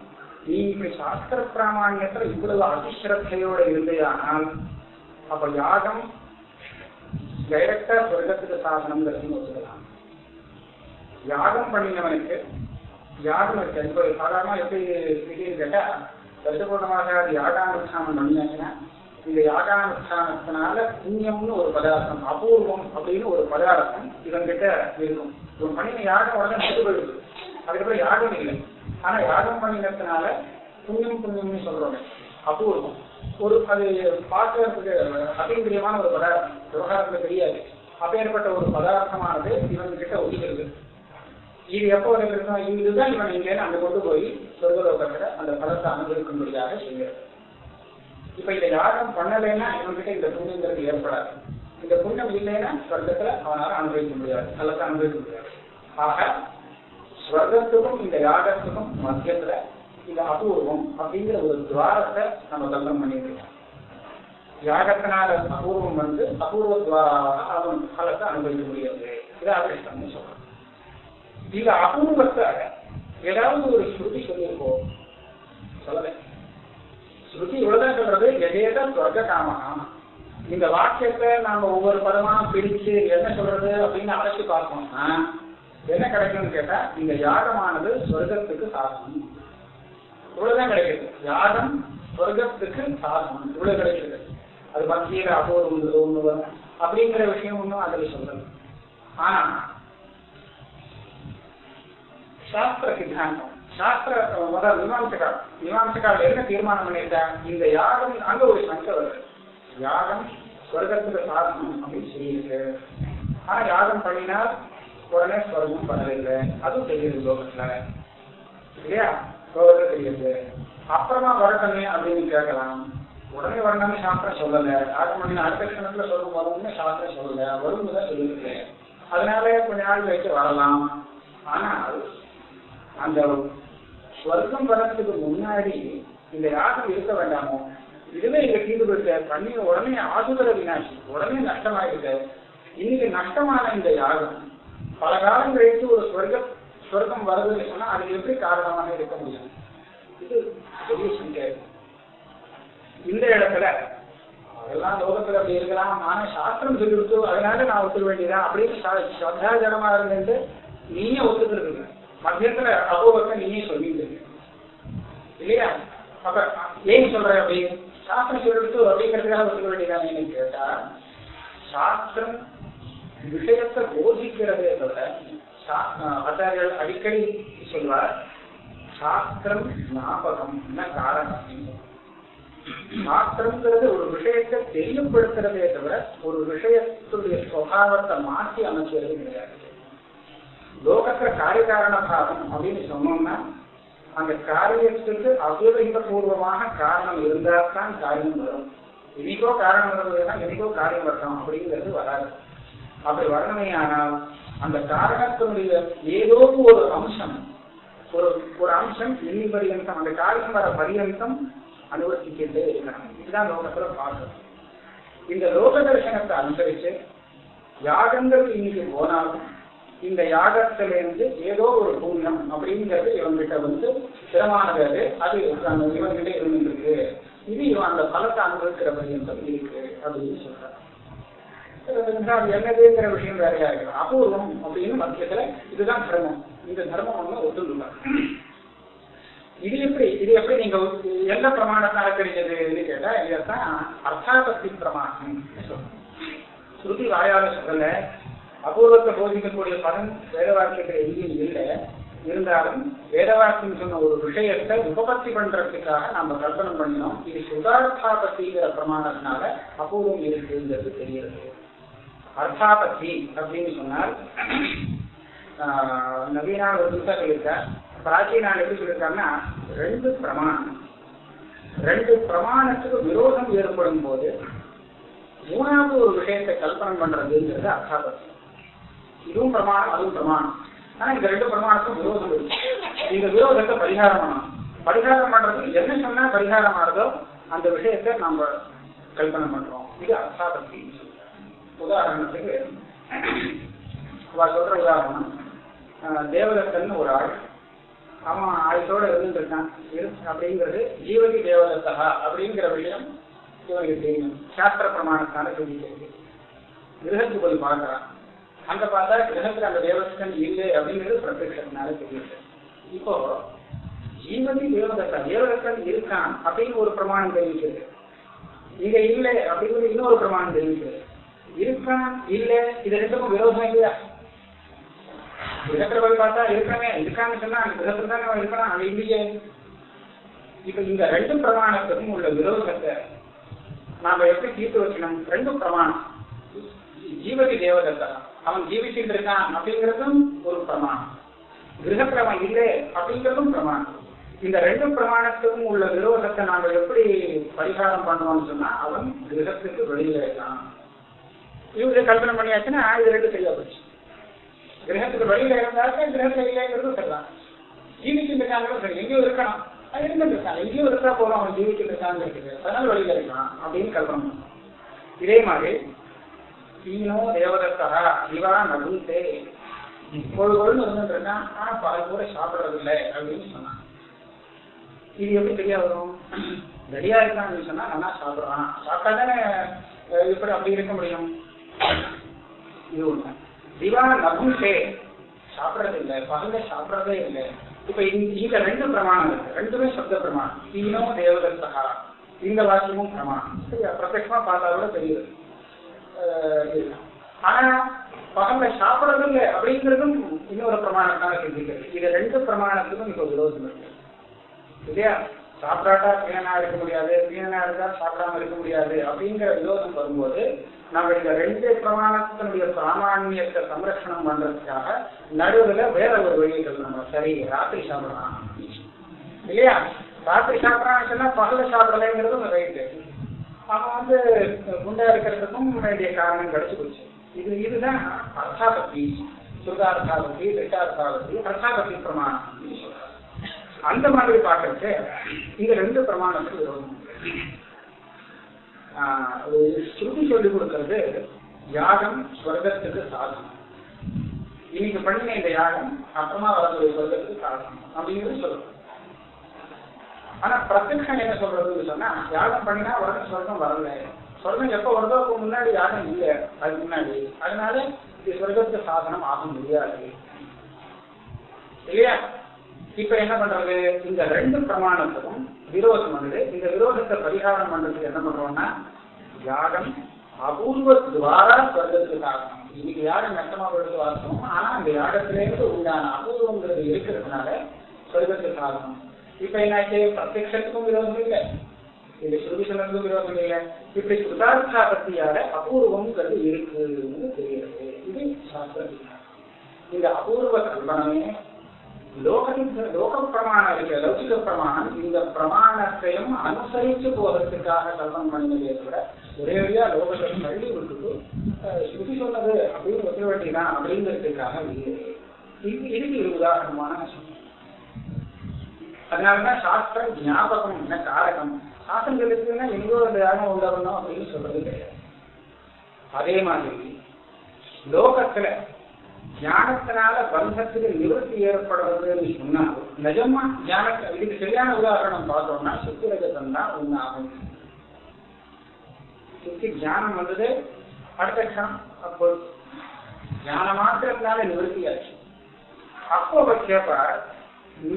நீ இப்படி சாஸ்திர பிராமணியத்துல இவ்வளவு அதிசிரத்தையோட இருந்தேயானால் அப்ப யாகம் டைரக்டா சொர்க்கத்துக்கு சாசனம்ங்கிறது ஒத்துக்கலாம். யாகம் பண்ணினவனுக்கு யாகம் இருக்கு. இப்போ சாதாரணமா எப்படி திடீர்னு கேட்டா தசபூர்ணமாக அது யாகானுஷ்டானம் பண்ணியாச்சுன்னா இந்த யாகானுஷ்டானத்தினால புண்ணியம்னு ஒரு பதார்த்தம் அபூர்வம் அப்படின்னு ஒரு பதார்த்தம் இவங்கிட்ட இருக்கும். ஒரு மனித யாகம் உடனே செத்து போயிடுது. அதுக்கப்புறம் யாகம் இல்லை. ஆனா யாகம் பண்ணினதுனால புண்ணியம் புண்ணியம்னு சொல்றோம் அபூர்வம். ஒரு அது பார்க்கறதுக்கு அத்தீந்திரியமான ஒரு பதார்த்தம். விவகாரத்துல தெரியாது. அப்பேற்பட்ட ஒரு பதார்த்தமானது இவன் கிட்ட ஒதுக்கிறது இது எப்போ வரைக்கும் இதுதான் இவன் இங்கே அங்க கொண்டு போய் சொர்க்கலோகத்துல அந்த பலத்தை அனுபவிக்கும்படியாக செய்கிறது. இப்ப இந்த யாகம் பண்ணலைன்னா இவன்கிட்ட இந்த புண்ணியங்கிறது ஏற்படாது. இந்த புண்ணியம் இல்லைன்னா சொர்க்கத்துல அவனால அனுபவிக்க முடியாது. அல்லது அனுபவிக்க முடியாது. ஆக ஸ்வர்க்கத்துக்கும் இந்த யாகத்துக்கும் மத்தியத்துல இந்த அபூர்வம் அப்படிங்கிற ஒரு துவாரத்தை நம்ம தந்தம் பண்ணிருக்கோம் யாகத்தினால அபூர்வம் வந்து அபூர்வ துவாராக அவன் காலத்தை அனுபவிக்க முடியாது. இதை அபிஷ்டம் சொல்றான் இந்த அபூர்வத்தை ஏதாவது ஒரு ஸ்ருதி சொல்லியிருக்கோம். சொல்லலை. ஸ்ருதி இவ்வளவுதான் சொல்றது எதேத சொர்க்க காமகா இந்த வாக்கியத்தை நாம ஒவ்வொரு பதமா பிரிச்சு என்ன சொல்றது அப்படின்னு அழைச்சு பார்க்கணும்னா என்ன கிடைக்கும்னு கேட்டா இந்த யாகமானது சொர்க்கத்துக்கு சாதனம் இவ்வளவுதான் கிடைக்குது. யாகம் சொர்க்கத்துக்கு சாதனம் இவ்வளவு கிடைக்குது. அது பக்தியில அபூர்வம் ஒன்று வரும் அப்படிங்கிற விஷயம் ஒன்றும் அதில் சொல்றது ஆனா சாஸ்திர சித்தாந்தம் சாஸ்திர முதல் மீமாம்சகால் மீமாம்சகால் என்ன தீர்மானம் பண்ணியிருக்காங்க? இந்த யாகம் அங்க ஒரு சங்கை வருது. யாகம் சொர்க்கத்துக்கு சாதனம் அப்படின்னு சொல்லியிருக்கு. ஆனா யாகம் பண்ணினால் உடனே ஸ்வர்கம் பண்ணவில்லை அதுவும் தெரியுது லோகத்துல. இல்லையா? லோகத்துல தெரியுது. அப்புறமா வரட்டமே அப்படின்னு கேட்கலாம். உடனே வரணும்னு சாஸ்திரம் சொல்லல. யாகம் பண்ணின அடுத்த கணத்துல சொல்லும் வரும்னு சாஸ்திரம் சொல்லல. வரும்னு தான் சொல்லியிருக்கு. அதனால கொஞ்ச நாள் வச்சு வரலாம். ஆனால் அந்த ஸ்வர்க்கம் வரத்துக்கு முன்னாடி இந்த யாகம் இருக்க வேண்டாமோ? இதுவே இங்க தீர்வு இருக்க பண்ணி உடனே ஆசுதர வினாசி உடனே நஷ்டமாயிருக்கு இன்னைக்கு நஷ்டமான இந்த யாகம். பல காலம் கழித்து ஒரு ஸ்வர்க்க ஸ்வர்க்கம் வருதுன்னு சொன்னா அது எப்படி காரணமாக இருக்க முடியும்? இது பெரிய சங்கை இந்த இடத்துல அதெல்லாம் லோகத்துல அப்படி இருக்கலாம். ஆனா சாஸ்திரம் சொல்லி கொடுத்து அதனால நான் ஒத்துக்க வேண்டியதா? அப்படின்னு ஸ்ரத்தாஜனமா இருந்துட்டு நீயே ஒத்துக்கிறது மத்தியத்துல அபோகத்தை நீயே சொல்லிட்டு. இல்லையா? அப்ப ஏன் சொல்ற அப்படி? சாஸ்திரம் சொல்லிட்டு அப்படிங்கிறதுக்காக சொல்ல வேண்டியதானு கேட்டா? சாஸ்திரம் விஷயத்தை போதிக்கிறதே தவிர ஆச்சாரியர் அடிக்கடி சொல்வார். சாஸ்திரம் ஞாபகம் காரணம்? சாஸ்திரங்கிறது ஒரு விஷயத்தை தெளிவுபடுத்துறதே தவிர ஒரு விஷயத்துடைய சுவாவத்தை மாற்றி அமைக்கிறது கிடையாது. லோகத்துல காரியகாரண பாவம் அப்படின்னு சொன்னோம்னா அந்த காரியத்துக்கு அவ்யவகித பூர்வமாக காரணம் இருந்தால் தான் காரியம் வரும் இன்னைக்கோ காரணம் வருவதுன்னா என்னைக்கோ காரியம் வரணும் அப்படிங்கிறது வராது அப்படி வரணுமையானால் அந்த காரணத்தினுடைய ஏதோ ஒரு அம்சம் ஒரு ஒரு அம்சம் இன்னி பரியந்தம் அந்த காரியம் வர பரியந்தம் அனுவர்த்திக்கிட்டே இருக்கணும் இதுதான் லோகத்துல பார்க்கணும் இந்த லோக தரிசனத்தை அனுசரிச்சு யாகங்கள் இன்னைக்கு போனாலும் இந்த யாகத்திலிருந்து ஏதோ ஒரு புண்ணியம் அப்படிங்கிறது இவங்கிட்ட வந்து ஸ்திரமானது அது அது அந்த இவன்கிட்ட இருந்துருக்கு. இது இவன் அந்த பலத்தை அனுபவிக்கிற பரியந்தம் இருக்கு அப்படின்னு சொல்றாரு அது என்னதுங்கிற விஷயம் வேறையா இருக்கு அபூர்வம் அப்படின்னு மத்தியத்துல இதுதான் தர்மம். இந்த தர்மம் ஒண்ணு ஒத்துள்ளார் இது எப்படி இது எப்படி நீங்க எந்த பிரமாணத்தால தெரிஞ்சதுன்னு கேட்டா இதுதான் அர்த்தாபத்தி பிரமாணம் ஸ்ருதி வாயால சொல்லல. அபூர்வத்தை போதிக்கக்கூடிய பலன் வேத வாக்கியத்தில் எங்கேயும் இல்லை. இருந்தாலும் வேத வாக்கியம் சொன்ன ஒரு விஷயத்தை உபபத்தி பண்றதுக்காக நாம கல்பனை பண்ணினோம். இது சுதார்த்தாபத்திங்கிற பிரமாணத்தினால அபூர்வம் இருக்குங்கிறது தெரியுது அர்த்தாபத்தி அப்படின்னு சொன்னால் ஆஹ், ஒரு புதுசா சொல்லியிருக்கார். பிராச்சீனால் எப்படி சொல்லியிருக்காங்கன்னா ரெண்டு பிரமாணம். ரெண்டு பிரமாணத்துக்கு விரோதம் ஏற்படும் போது மூணாவது ஒரு விஷயத்தை கல்பனை பண்றதுங்கிறது அர்த்தாபத்தி இதுவும் பிரமாணம் அதுவும் பிரமாணம். ஆனா இந்த ரெண்டு பிரமாணத்துக்கும் விரோதம் இருக்கு. இந்த விரோதத்தை பரிகாரம் பண்ணணும் பரிகாரம் பண்றது என்ன சொன்னா பரிகாரம் ஆறுதோ அந்த விஷயத்தை நாம கல்பனை பண்றோம். இது அர்த்தாபத்தி உதாரணத்துக்கு அவ சொல்ற உதாரணம் ஆஹ் தேவதத்தன் ஒரு ஆள் அவன் ஆயுசோட இருந்துட்டு இருக்கான். அப்படிங்கிறது ஜீவகி தேவதத்தா அப்படிங்கிற விஷயம் இவனுக்கு தெரியும். சாஸ்திர பிரமாணத்தான தெரிவிக்கிறது கிரகத்துக்கு போய் பார்க்கறான். அங்க பார்த்தா கிரகத்துல அந்த தேவஸ்தன் இல்லை அப்படிங்கிறது பிரத்யட்சத்தினால தெரியுது. இப்போ ஜீவகி தேவதத்தன் தேவதத்தன் இருக்கான் அப்படின்னு ஒரு பிரமாணம் தெரிவிக்கிறது. இங்க இல்லை அப்படிங்கிறது இன்னொரு பிரமாணம் தெரிவிக்கிறது. இருக்கான் இல்லை இது ரெண்டுக்கும் விரோதம் இல்லையா? கிரகத்துல போய் பார்த்தா இருக்கவே இருக்கான்னு சொன்னா அந்த கிரகத்துல தான் அவன் இருக்கிறான் இல்லையே. இப்ப இந்த ரெண்டு பிரமாணத்துக்கும் உள்ள விரோதத்தை நாம எப்படி தீர்த்து வைக்கணும்? ரெண்டு பிரமாணம். ஜீவகி தேவதத்தா. அவன் ஜீவிச்சுட்டு இருக்கான் அப்படிங்கிறதும் ஒரு பிரமாணம். கிரகப்பிரமம் இல்லை அப்படிங்கிறதும் பிரமாணம். இந்த ரெண்டு பிரமாணத்துக்கும் உள்ள விரோதத்தை நாம எப்படி பரிகாரம் பண்ணுவோம்னு சொன்னா அவன் கிரகத்துக்கு வெளியில இருக்கான். இவங்க கல்பனை பண்ணியாச்சுன்னா இது ரெண்டு சரியா போச்சு. கிரகத்துக்கு வெளியில இருந்தாக்க கிரகத்துல இல்லைங்கிறதும் சரிதான். ஜீவிச்சுட்டு இருக்காங்கிறது சரி. எங்கேயோ இருக்கணும் அது இருந்துட்டு இருக்கான் இருக்கா போறோம். அவன் ஜீவிச்சுட்டு இருக்காங்க இருக்குது. அதனால வெளியில இருக்கான் அப்படின்னு கல்பனை இதே மாதிரி ஈனோ தேவதத்தா இவா நகுந்தே. ஒரு கொழுன்னு இருந்துட்டு இருக்கான் ஆனா பால் கூட சாப்பிடுறது இல்லை அப்படின்னு சொன்னான். இது எப்படி தெரிய வரும்? ரெடியா இருக்கான்னு சொன்னா நல்லா சாப்பிடுறான் சாப்பிட்டா தானே இப்படி அப்படி இருக்க முடியும்? இது ஒண்ணு. திவா நபுண்டே சாப்பிடுறது இல்லை பகல சாப்பிடுறதே இல்லை. இப்ப இந்த- இங்க ரெண்டு பிரமாணம் இருக்கு. ரெண்டுமே சப்த பிரமாணம். ஈனோ தேவதத்தா இந்த வாக்கியமும் பிரமாணம். சரியா? பார்த்தா கூட தெரியுது. ஆனா பகல்ல சாப்பிடறது இல்லை அப்படிங்கிறதும் இன்னொரு பிரமாணத்தான சிந்திக்கிறது இது ரெண்டு பிரமாணத்துக்கும் இப்ப விரோதம் இருக்கு. இல்லையா? சாப்பிடாட்டா வீணனா இருக்க முடியாது வீணனா இருந்தா சாப்பிடாம இருக்க முடியாது அப்படிங்கிற விரோதம் வரும்போது நம்ம இந்த ரெண்டு பிரமாணத்தினுடைய சாமானியத்தை சம்ரட்சணம் பண்றதுக்காக நடுவுல வேற ஒரு வழிகள் நம்ம சரி ராத்திரி சாப்பிடலாம். இல்லையா? ராத்திரி சாப்பிடறான்னு சொன்னா பகல சாப்பிடலைங்கிறதும் ரைட்டு. அவன் வந்து குண்டா இருக்கிறதுக்கும் வேண்டிய காரணம் கிடைச்சு போச்சு. இது இதுதான் அர்த்தாபத்தி சுகார்த்தாபத்தி திட்டார்த்தாபத்தி அர்த்தாபத்தி பிரமாணம் அப்படின்னு சொல்றாங்க. அந்த மாதிரி பார்க்கறது இந்த ரெண்டு பிரமாணத்துக்கு விரோதம் ஆஹ் ஒரு ஸ்ருதி சொல்லிக் கொடுக்கறது யாகம் ஸ்வர்க்கத்துக்கு சாதனம் இன்னைக்கு பண்ணின இந்த யாகம் அப்புறமா வரக்கூடிய ஸ்வர்க்கத்துக்கு சாதனம் அப்படிங்கிறது சொல்லணும் ஆனா பிரத்யக்ஷம் என்ன சொல்றதுன்னு சொன்னா யாகம் பண்ணினா உடனே சொர்க்கம் வரல. சொர்க்கம் எப்ப வருதோ அப்போ முன்னாடி யாகம் இல்லை. அதுக்கு முன்னாடி. அதனால இது சொர்க்கத்துக்கு சாதனம் ஆக முடியாது. இல்லையா? இப்ப என்ன பண்றது? இந்த ரெண்டு பிரமாணத்துக்கும் விரோதம் வந்து இந்த விரோதத்தை பரிகாரம் பண்றதுக்கு என்ன பண்றோம்னா யாகம் அபூர்வ துவாரா ஸ்வர்க்கத்துக்கு காரணம் இன்னைக்கு யாகம் நஷ்டமா போயிட்டு வாசனம் ஆனா அந்த யாகத்திலேருந்து உண்டான அபூர்வங்கிறது இருக்கிறதுனால சொர்க்கத்துக்கு காரணம் இப்ப என்னாச்சு பிரத்யக்ஷத்துக்கும் விரோதம் இல்லை. இந்த ஸ்ருதி விரோதம் இல்லை. இப்படி சுதார்த்தாபத்தியால அபூர்வம்ங்கிறது இருக்குன்னு தெரிகிறது. இது சாஸ்திர இந்த அபூர்வ கல்பனமே லோகத்தின் லோக பிரமாணம் இருக்கு லௌகிக பிரமாணம் இந்த பிரமாணத்தையும் அனுசரித்து போவதற்காக கல்பனை பண்ணினதே தவிர ஒரே வழியா லோகத்தை தள்ளி விட்டுட்டு சுருதி சொன்னது அப்படின்னு ஒத்த வேண்டியதான் அப்படிங்கிறதுக்காக இது இதுக்கு ஒரு உதாரணமான அதனாலதான் சாஸ்திரம் ஞாபகம் என்ன காரகம் சாஸ்திரம் சொல்லிருக்குன்னா எங்கோ அந்த யாகம் உண்டாகணும் அப்படின்னு சொல்றது கிடையாது. அதே மாதிரி லோகத்துல ஞானத்தினால பந்தத்துக்கு நிவர்த்தி ஏற்படுறதுன்னு சொன்னா நிஜமா ஞானத்தை இதுக்கு சரியான உதாரணம் பார்த்தோம்னா சுத்திரகத்தம் தான் ஒண்ணு ஆகும் சுத்தி ஞானம் வந்தது அடுத்த அப்போ ஞான மாத்திரத்தினால நிவர்த்தியாச்சு அப்போ கேப்ப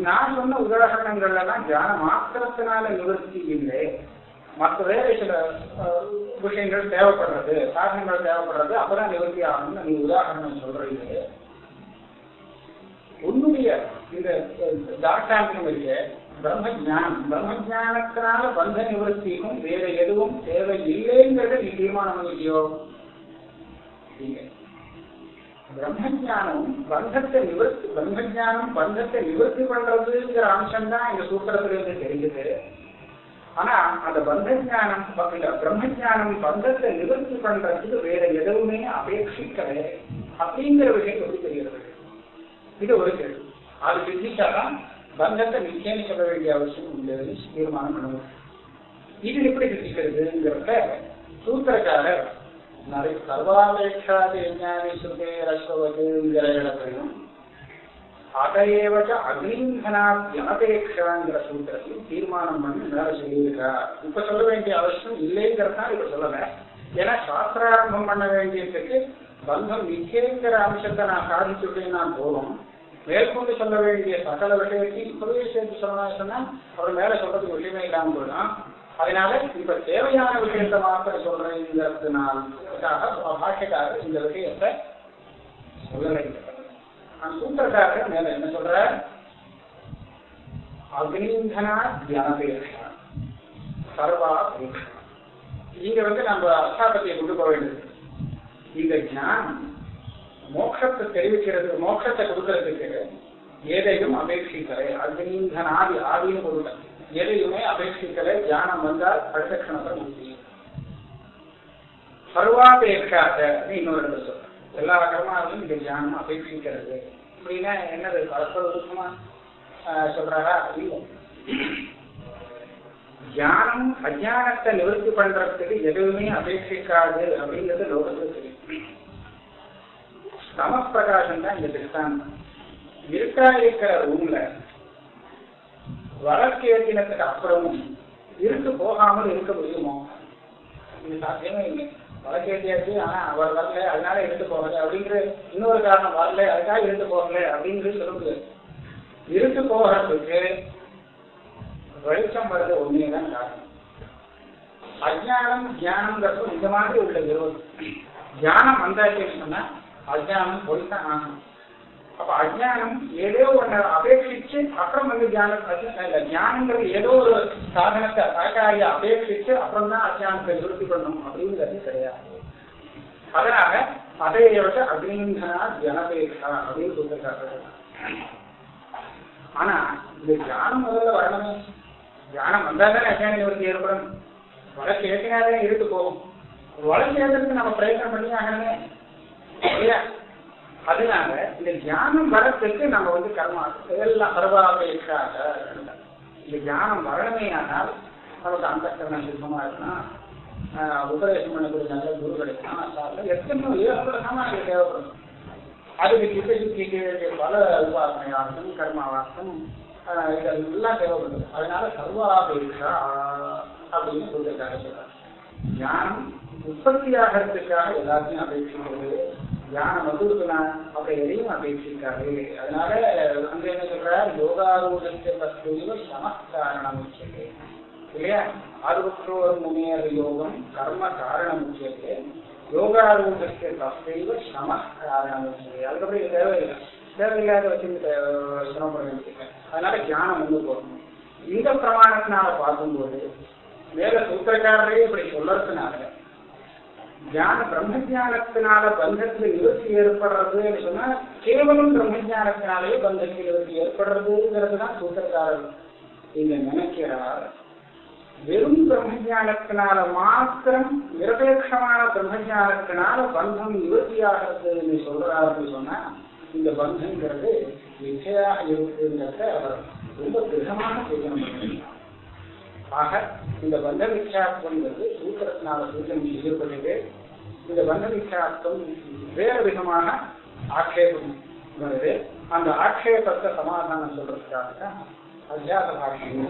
நான் சொன்ன உதாரணங்கள் எல்லாம் ஞான மாத்திரத்தினால நிவர்த்தி இல்லை. மற்ற வேறு சில விஷயங்கள் தேவைப்படுறது சாதனங்கள் தேவைப்படுறது அப்பதான் நிவர்த்தி ஆகணும்னு நீ உதாரணம் சொல்றீங்க. உன்னுடைய இந்த தாட்டாந்தம் இருக்கு பிரம்ம ஜானம் பிரம்ம ஜானத்தினால பந்த நிவர்த்திக்கும் வேற எதுவும் தேவை இல்லைங்கிறத நீ தீர்மானம் இல்லையோ இல்ல. பிரம்மஜானம் பந்தத்தை நிவர்த்தி பிரம்மஜானம் பந்தத்தை நிவர்த்தி பண்றதுங்கிற அம்சம் தான் இந்த சூத்திரத்துல இருந்து தெரியுது. ஆனா அந்த பந்தஜானம் பிரம்மஜானம் பந்தத்தை நிவர்த்தி பண்றதுக்கு வேற எதுவுமே அபேட்சிக்கலை அப்படிங்கிற விஷயம் எப்படி தெரிகிறது? இது ஒரு கேள்வி. அது சிந்திச்சாதான் பந்தத்தை நிச்சயம் சொல்ல வேண்டிய அவசியம் உள்ளது தீர்மானம் பண்ணுவோம். இது எப்படி சிந்திக்கிறதுங்கிறத சூத்திரக்காரர் நிறைய சர்வாபேட்சாதி விஞ்ஞானி சுத்தே ரஸ்வதுங்கிற இடத்தையும் அதையேவச்ச அக்னிந்தனாத் அனபேட்சாங்கிற சூத்திரத்தையும் தீர்மானம் பண்ணி மேல சொல்லியிருக்கா இப்ப சொல்ல வேண்டிய அவசியம் இல்லைங்கிறதான் இப்ப சொல்லல. ஏன்னா சாஸ்திராரம்பம் பண்ண வேண்டியதுக்கு பந்தம் நிச்சயங்கிற அம்சத்தை நான் சாதிச்சுட்டேன் நான் போதும் மேற்கொண்டு சொல்ல வேண்டிய சகல விஷயத்தையும் இப்பவே சேர்த்து சொன்னா சொன்னா அவர் மேல சொல்றதுக்கு விஷயமே இல்லாமல் போயிடும். அதனால இப்ப தேவையான விஷயத்தை மாத்திரம் சொல்றேங்கிறதுனால பாஷைக்காரர் இந்த விஷயத்தை சொல்லலை நான் சூத்திரக்காரர் மேல என்ன சொல்ற அக்னிந்தனா தியானபேஷா சர்வா இங்க வந்து நம்ம அர்த்தாபத்தியை கொண்டு போக வேண்டியது. இந்த ஞானம் மோட்சத்தை தெரிவிக்கிறது மோட்சத்தை கொடுக்கறதுக்கு எதையும் அபேட்சிக்கலை. அக்னிந்தனாதி ஆதின்னு கொடுக்கறது எதையுமே அபேட்சிக்கல தியானம் வந்தால் பிரதட்சணத்தை க்ஷணத்தில் முக்தி சர்வாபேட்சாத இன்னொரு இடத்துல சொல்றேன் எல்லா கர்மாவிலும் இந்த ஞானம் அபேட்சிக்கிறது. அப்படின்னா என்னது? பரஸ்பர விருப்பமா சொல்றாரா? இல்லை. தியானம் அஜானத்தை நிவர்த்தி பண்றதுக்கு எதுவுமே அபேட்சிக்காது அப்படிங்கிறது லோகத்துக்கு தெரியும். சமப்பிரகாசம் தான் இந்த திருஷ்டாந்தம். இருக்கா இருக்கிற ரூம்ல வழக்கு ஏற்றினத்துக்கு அப்புறமும் இருக்கு போகாமல் இருக்க முடியுமோ? இது சாத்தியமே இல்லை. வழக்கு ஏற்றியாச்சு ஆனா அவர் வரல அதனால இருந்து போகல அப்படிங்கிற இன்னொரு காரணம் வரல அதுக்காக இருந்து போகல அப்படிங்கிறது சொல்லுது இருந்து போகிறதுக்கு வெளிச்சம் வர்றது ஒன்னே தான் காரணம். அஜானம் தியானம்ங்கிறது இந்த மாதிரி உள்ள விரோதம். தியானம் வந்தாச்சுன்னு சொன்னா அஜானம் போய்தான் ஆகணும் அப்ப அஜானம் ஏதோ ஒண்ணு அபேட்சிச்சு அப்புறம் வந்து ஜானம் ஞானங்கிறது ஏதோ ஒரு சாதனத்தை சாக்காரிய அபேட்சிச்சு அப்புறம் தான் அஜானத்தை நிவர்த்தி பண்ணணும் அப்படிங்கிறது கிடையாது. அதனால அதையோட அக்னிந்தனா ஜனபேஷா அப்படின்னு சொல்லிருக்காரு ஆனா இந்த ஞானம் முதல்ல வரணுமே. ஞானம் வந்தாதானே அஜான நிவர்த்தி ஏற்படும். வளர்ச்சி ஏற்றினாலே இருக்கு போகும். வளர்ச்சி ஏற்றுறதுக்கு நம்ம பிரயத்தனம் பண்ணி ஆகணுமே இல்லையா? அதனால இந்த தியானம் வரத்துக்கு நம்ம வந்து கர்மா எல்லாம் சர்வாபேட்சாக இந்த தியானம் வரணுமே ஆனால் நமக்கு அந்த கரணம் சுத்தமா இருக்கணும் உபதேசம் பண்ணக்கூடிய நல்ல குரு கிடைக்கணும் எத்தனையோ ஏகப்பட்ட தேவைப்படும். அதுக்கு கிட்ட சுத்திக்கு பல உபாசனையாகட்டும் கர்மாவாகட்டும் இதெல்லாம் தேவைப்படுது அதனால இருக்கா அப்படின்னு சொல்லியிருக்காங்க சொல்றாங்க ஞானம் உற்பத்தியாகிறதுக்காக எல்லாத்தையும் அபேட்சிக்கிறது. தியானம் வந்துருக்குன்னா அப்படி எதையும் அபேட்சிக்காது அதனால அங்க என்ன சொல்றார்? யோகாரூடத்தை பற்றியும் சமஸ்காரணம் உச்சது இல்லையா? ஆர்வற்றோர் முனியர் யோகம் கர்ம காரணம் உச்சது யோகாரூடத்தை பற்றியும் சமஸ்காரணம் உச்சது அதுக்கப்புறம் இது தேவையில்லை. தேவையில்லாத வச்சு சிரமப்பட அதனால தியானம் வந்து போகணும் இந்த பிரமாணத்தினால பார்க்கும்போது மேல சூத்திரக்காரரே இப்படி சொல்றதுனால ஞான பிரம்மஜானத்தினால பந்தத்தில் நிவர்த்தி ஏற்படுறதுன்னு சொன்னா கேவலம் பிரம்மஜானத்தினாலேயே பந்தத்தில் நிவர்த்தி ஏற்படுறதுங்கிறது தான் சூத்திரக்காரர் இங்க நினைக்கிறார். வெறும் பிரம்மஜானத்தினால மாத்திரம் நிரபேட்சமான பிரம்மஜானத்தினால பந்தம் நிவர்த்தி ஆகிறதுன்னு சொல்றாருன்னு சொன்னா இந்த பந்தங்கிறது நிச்சயாக இருக்குங்கிறத அவர் ரொம்ப திருடமாக செய்யணும் ஆக இந்த பந்த என்பது சூத்திரத்தினால சூச்சனை செய்யப்பட்டது இந்த பந்த விக்ஷாப்தம் வேறு விதமாக ஆக்ஷேபம் வருது அந்த ஆக்ஷேபத்தை சமாதானம் சொல்றதுக்காக தான் அத்தியாச பாஷ்யம்